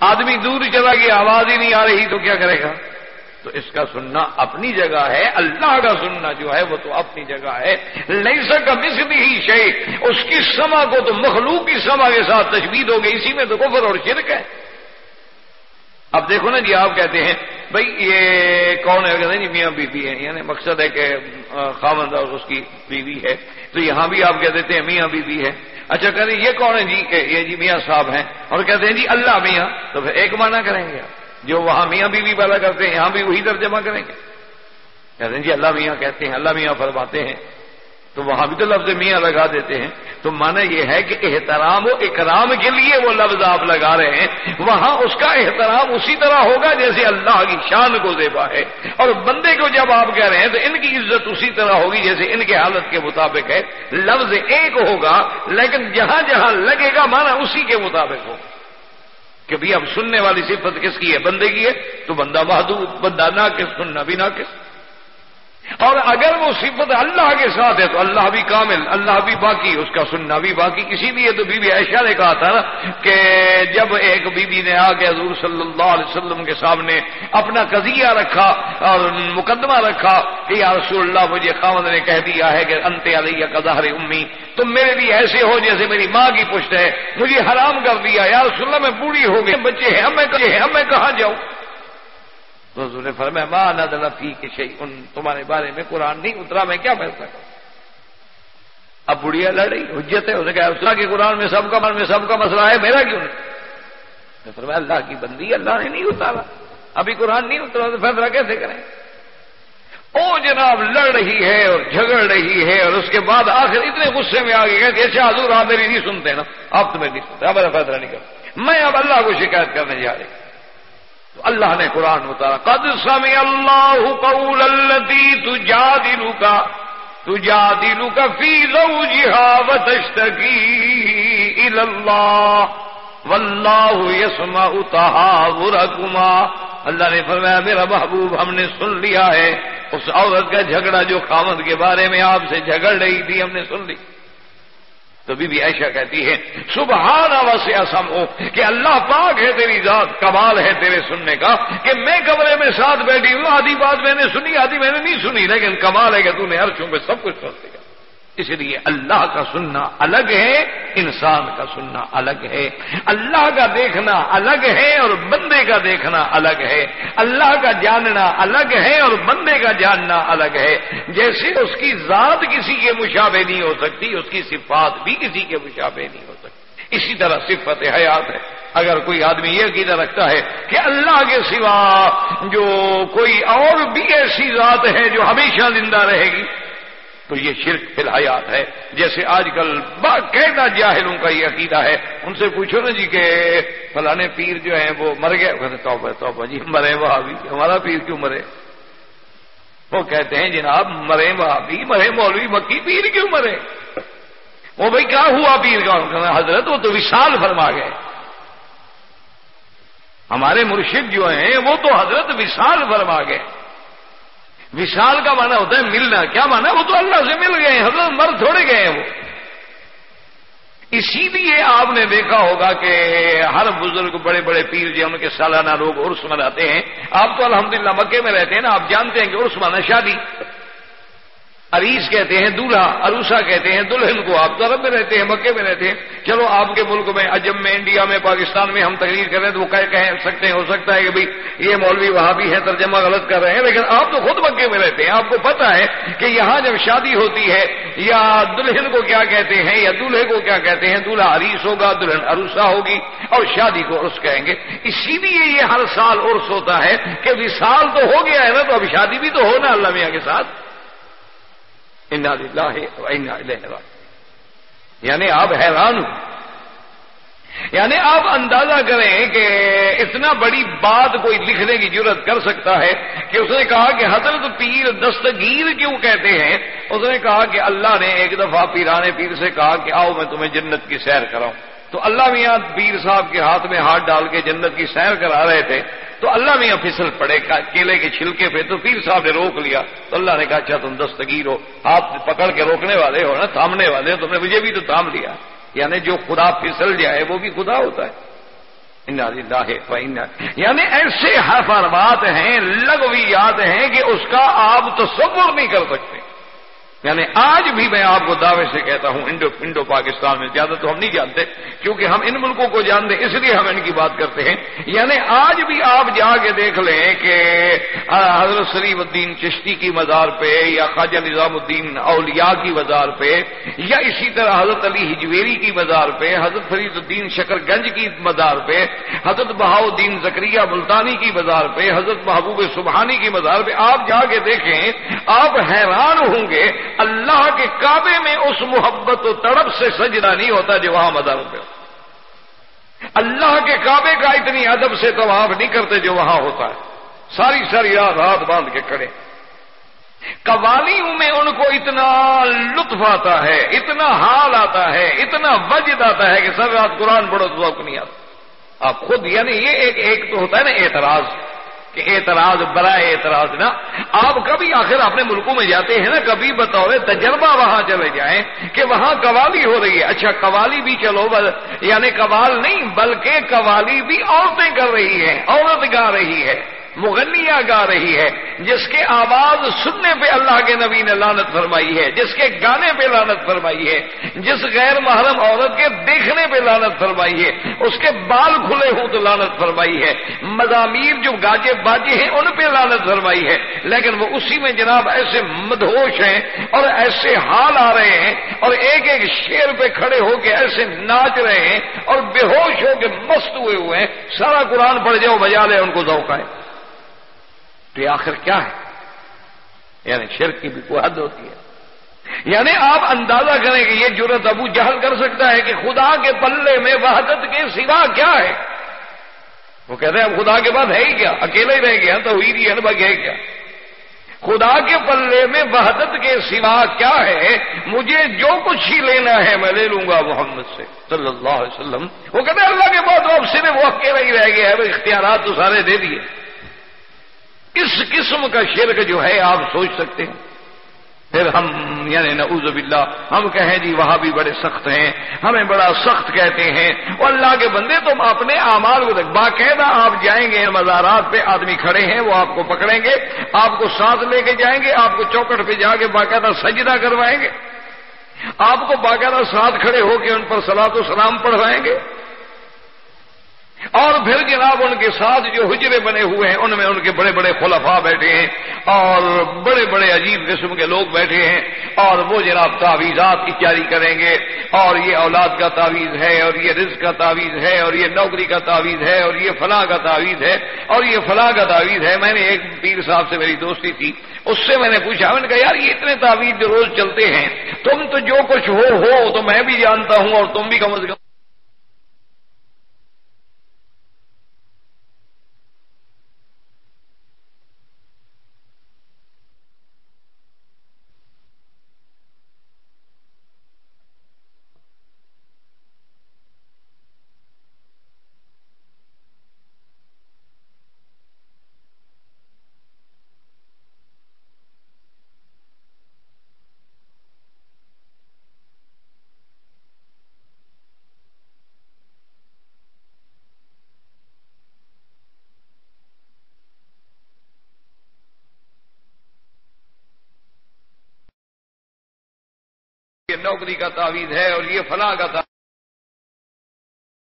آدمی دور چلا گیا، آواز ہی نہیں آ رہی تو کیا کرے گا؟ تو اس کا سننا اپنی جگہ ہے، اللہ کا سننا جو ہے وہ تو اپنی جگہ ہے۔ نہیں سکا مس بھی ہی شے اس کی سما کو تو مخلوق کی سما کے ساتھ تجوید ہو گئی اسی میں تو کفر اور شرک ہے۔ اب دیکھو نا جی آپ کہتے ہیں بھائی یہ کون ہے؟ کہتے ہیں جی میاں بیوی ہے یعنی مقصد ہے کہ خامند اور اس کی بیوی ہے۔ تو یہاں بھی آپ کہہ دیتے ہیں، میاں بیوی ہے۔ اچھا کہتے ہیں یہ کون ہے جی؟ کہ یہ جی میاں صاحب ہیں۔ اور کہتے ہیں جی اللہ میاں۔ تو پھر ایک معنی کریں گے آپ۔ جو وہاں میاں بیوی والا کرتے ہیں یہاں بھی وہی ترجمہ کریں گے۔ کہتے ہیں جی اللہ میاں کہتے ہیں، اللہ میاں فرماتے ہیں۔ تو وہاں بھی تو لفظ میاں لگا دیتے ہیں۔ تو مانا یہ ہے کہ احترام و اکرام کے لیے وہ لفظ آپ لگا رہے ہیں۔ وہاں اس کا احترام اسی طرح ہوگا جیسے اللہ کی شان کو زیبا ہے۔ اور بندے کو جب آپ کہہ رہے ہیں تو ان کی عزت اسی طرح ہوگی جیسے ان کے حالت کے مطابق ہے۔ لفظ ایک ہوگا، لیکن جہاں جہاں لگے گا مانا اسی کے مطابق ہوگا۔ کہ بھی اب سننے والی صفت کس کی ہے؟ بندے کی ہے؟ تو بندہ بہادر، بندہ نہ کس سننا بھی نہ کس اور اگر وہ صفت اللہ کے ساتھ ہے تو اللہ بھی کامل، اللہ بھی باقی، اس کا سننا بھی باقی، کسی لیے تو بی بی عائشہ نے کہا تھا نا کہ جب ایک بی بی نے آ کے حضور صلی اللہ علیہ وسلم کے سامنے اپنا قضیہ رکھا اور مقدمہ رکھا کہ یا رسول اللہ مجھے خامد نے کہہ دیا ہے کہ انت علیہ قدار امی، تم میرے بھی ایسے ہو جیسے میری ماں کی پشت ہے، مجھے حرام کر دیا، یا رسول اللہ میں بوڑھی ہو گئی، بچے ہیں ہمیں کہاں جاؤں؟ تو حضور نے فرمایا ماں نہ دلفی کے شہی ان تمہارے بارے میں قرآن نہیں اترا، میں کیا فیصلہ کروں؟ اب بڑھیا لڑ رہی، حجت ہے، اسے کہا اللہ کے قرآن میں سب کا من میں سب کا مسئلہ ہے، میرا کیوں نہیں؟ فرمایا، اللہ کی بندی اللہ نے نہیں اتارا، ابھی قرآن نہیں اترا، تو فیصلہ کیسے کریں؟ او جناب، لڑ رہی ہے اور جھگڑ رہی ہے، اور اس کے بعد آخر اتنے غصے میں آ گئے کہ اچھا حضور، آپ میری نہیں سنتے نا، آپ تمہیں نہیں سنتے، اب میرا فیصلہ نہیں کرتا میں اب اللہ کو شکایت کرنے جا رہی تو اللہ نے قرآن اتارا، قد سمع اللہ قول الذی تجادل کا تجادل کا فی زوجها وتشتکی الى اللہ واللہ یسمع اللہ نے فرمایا، میرا محبوب ہم نے سن لیا ہے، اس عورت کا جھگڑا جو خامد کے بارے میں آپ سے جھگڑ رہی تھی، ہم نے سن لی۔ تو بی بی عائشہ کہتی ہے، سبحان وسیع اسم ہو کہ اللہ پاک ہے تیری ذات، کمال ہے تیرے سننے کا، کہ میں کمرے میں ساتھ بیٹھی ہوں، آدھی بات میں نے سنی، آدھی میں نے نہیں سنی، لیکن کمال ہے کہ تو نے ہر چونکہ سب کچھ سن لیا۔ اس لیے اللہ کا سننا الگ ہے، انسان کا سننا الگ ہے۔ اللہ کا دیکھنا الگ ہے اور بندے کا دیکھنا الگ ہے۔ اللہ کا جاننا الگ ہے اور بندے کا جاننا الگ ہے۔ جیسے اس کی ذات کسی کے مشابے نہیں ہو سکتی، اس کی صفات بھی کسی کے مشابے نہیں ہو سکتی۔ اسی طرح صفت حیات ہے۔ اگر کوئی آدمی یہ عقیدہ رکھتا ہے کہ اللہ کے سوا جو کوئی اور بھی ایسی ذات ہے جو ہمیشہ زندہ رہے گی تو یہ شرک فی الحیات ہے۔ جیسے آج کل باقاعدہ جاہلوں کا یہ عقیدہ ہے۔ ان سے پوچھو نا جی کہ فلانے پیر جو ہیں وہ مر گئے؟ توبہ توبہ جی مرے وہ ہمارا پیر کیوں مرے؟ وہ کہتے ہیں، جناب، مرے وہاں بھی مرے مولوی مکی پیر کیوں مرے؟ وہ بھائی کیا ہوا پیر کا؟ حضرت، وہ تو وشال فرما گئے۔ ہمارے مرشد جو ہیں، وہ تو حضرت وشال فرما گئے۔ وشال کا مانا ہوتا ہے ملنا۔ کیا مانا وہ تو اللہ سے مل گئے ہیں، حضرت مر تھوڑے گئے ہیں وہ۔ اسی لیے آپ نے دیکھا ہوگا کہ ہر بزرگ بڑے بڑے پیر جی ان کے سالانہ لوگ عرس مناتے ہیں۔ آپ تو الحمدللہ مکے میں رہتے ہیں نا، آپ جانتے ہیں کہ عرس مانا شادی۔ عریس کہتے ہیں، دولہا عروسا کہتے ہیں، دلہن کو آپ تو عرب میں رہتے ہیں، مکے میں رہتے ہیں۔ چلو آپ کے ملک میں، عجم میں، انڈیا میں، پاکستان میں ہم تقریر کر رہے ہیں تو وہ کہہ سکتے ہیں، ہو سکتا ہے کہ بھائی یہ مولوی وہاں بھی ہے ترجمہ غلط کر رہے ہیں۔ لیکن آپ تو خود مکے میں رہتے ہیں، آپ کو پتا ہے کہ یہاں جب شادی ہوتی ہے، یا دلہن کو کیا کہتے ہیں، یا دلہے کو کیا کہتے ہیں، دولہا عریس ہوگا، دلہن عروسا ہوگی اور شادی کو عرس کہیں گے۔ اسی لیے یہ ہر سال عرس ہوتا ہے کہ وصال تو ہو گیا ہے نا، تو اب شادی بھی تو ہونا اللہ میاں کے ساتھ۔ یعنی آپ حیران ہو یعنی آپ اندازہ کریں کہ اتنا بڑی بات کوئی لکھنے کی ضرورت کر سکتا ہے کہ اس نے کہا کہ حضرت پیر دستگیر کیوں کہتے ہیں؟ اس نے کہا کہ اللہ نے ایک دفعہ پیرانے پیر سے کہا کہ آؤ میں تمہیں جنت کی سیر کراؤں۔ تو اللہ میاں پیر صاحب کے ہاتھ میں ہاتھ ڈال کے جنت کی سیر کرا رہے تھے، تو اللہ میاں پھسل پڑے کیلے کے چھلکے پہ تو پیر صاحب نے روک لیا۔ تو اللہ نے کہا اچھا تم دستگیر ہو، ہاتھ پکڑ کے روکنے والے ہو نا، تھامنے والے ہو، تم نے مجھے بھی تو تھام لیا۔ یعنی جو خدا پھسل جائے، وہ بھی خدا ہوتا ہے۔ یعنی ایسے حرفات ہیں، لغویات ہیں کہ اس کا آپ تصور نہیں کر سکتے۔ یعنی آج بھی میں آپ کو دعوے سے کہتا ہوں، انڈو انڈو پاکستان میں زیادہ تو ہم نہیں جانتے، کیونکہ ہم ان ملکوں کو جانتے، اس لیے ہم ان کی بات کرتے ہیں۔ یعنی آج بھی آپ جا کے دیکھ لیں کہ حضرت سلیم الدین چشتی کی مزار پہ یا خواجہ نظام الدین اولیاء کی مزار پہ یا اسی طرح حضرت علی ہجویری کی مزار پہ، حضرت فرید الدین شکر گنج کی مزار پہ، حضرت بہاؤدین زکریہ ملتانی کی مزار پہ، حضرت محبوب سبحانی کی مزار پہ آپ جا کے دیکھیں، آپ حیران ہوں گے اللہ کے کعبے میں اس محبت و تڑپ سے سجدہ نہیں ہوتا جو وہاں مداروں پہ اللہ کے کعبے کا اتنی ادب سے طواف نہیں کرتے جو وہاں ہوتا ہے۔ ساری ساری رات ہاتھ باندھ کے کھڑے۔ قوالیوں میں ان کو اتنا لطف آتا ہے، اتنا حال آتا ہے، اتنا وجد آتا ہے کہ سر رات قرآن پڑھو تو ذوق نہیں آتا۔ آپ خود یعنی یہ ایک ایک تو ہوتا ہے نا اعتراض۔ کہ اعتراض برائے اعتراض نا آپ کبھی آخر اپنے ملکوں میں جاتے ہیں نا، کبھی بطور تجربہ وہاں چلے جائیں کہ وہاں قوالی ہو رہی ہے۔ اچھا قوالی بھی چلو بل یعنی قوال نہیں، بلکہ قوالی بھی عورتیں کر رہی ہیں، عورت گا رہی ہے۔ مغنیاں گا رہی ہے، جس کے آواز سننے پہ اللہ کے نبی نے لانت فرمائی ہے، جس کے گانے پہ لانت فرمائی ہے، جس غیر محرم عورت کے دیکھنے پہ لانت فرمائی ہے، اس کے بال کھلے ہوں تو لانت فرمائی ہے۔ مضامیر جو گاجے باجے ہیں، ان پہ لانت فرمائی ہے۔ لیکن وہ اسی میں جناب ایسے مدہوش ہیں اور ایسے حال آ رہے ہیں اور ایک ایک شیر پہ کھڑے ہو کے ایسے ناچ رہے ہیں اور بے ہوش ہو کے مست ہوئے ہوئے ہیں۔ سارا قرآن پڑھ جاؤ، بجا لے، ان کو ذوق آئے۔ تو یہ آخر کیا ہے؟ یعنی شرک کی بھی کوئی حد ہوتی ہے۔ یعنی آپ اندازہ کریں کہ یہ جرت ابو جہل کر سکتا ہے کہ خدا کے پلے میں وحدت کے سوا کیا ہے؟ وہ کہتے ہیں، اب خدا کے بعد ہے ہی کیا؟ اکیلے ہی رہ گیا تو ہوئی رہی ہے ہے کیا؟ خدا کے پلے میں وحدت کے سوا کیا ہے؟ مجھے جو کچھ ہی لینا ہے میں لے لوں گا محمد سے، صلی اللہ علیہ وسلم۔ وہ کہتے ہیں، اللہ کے بعد اب صرف وہ اکیلے ہی رہ گیا ہے اختیارات تو سارے دے دیے۔ اس قسم کا شرک جو ہے آپ سوچ سکتے ہیں۔ پھر ہم یعنی نعوذ باللہ، ہم کہیں جی وہاں بھی بڑے سخت ہیں، ہمیں بڑا سخت کہتے ہیں۔ اور اللہ کے بندے تم اپنے اعمال کو باقاعدہ آپ جائیں گے، مزارات پہ آدمی کھڑے ہیں، وہ آپ کو پکڑیں گے، آپ کو ساتھ لے کے جائیں گے، آپ کو چوکٹ پہ جا کے باقاعدہ سجدہ کروائیں گے۔ آپ کو باقاعدہ ساتھ کھڑے ہو کے ان پر سلاد و سلام پڑھوائیں گے۔ اور پھر جناب ان کے ساتھ جو حجرے بنے ہوئے ہیں، ان میں ان کے بڑے بڑے خلفاء بیٹھے ہیں اور بڑے بڑے عجیب قسم کے لوگ بیٹھے ہیں اور وہ جناب تعویذات کی جاری کریں گے اور یہ اولاد کا تعویذ ہے اور یہ رزق کا تعویذ ہے اور یہ نوکری کا تعویذ ہے اور یہ فلاں کا تعویذ ہے اور یہ فلاں کا تعویذ ہے۔ میں نے ایک پیر صاحب سے میری دوستی تھی، اس سے میں نے پوچھا، میں نے کہا، یار، یہ اتنے تعویذ جو روز چلتے ہیں، تم تو جو کچھ ہو ہو تو میں بھی جانتا ہوں اور تم بھی کم از کم نوکری کا تعویذ ہے اور یہ فلاں کا تعویذ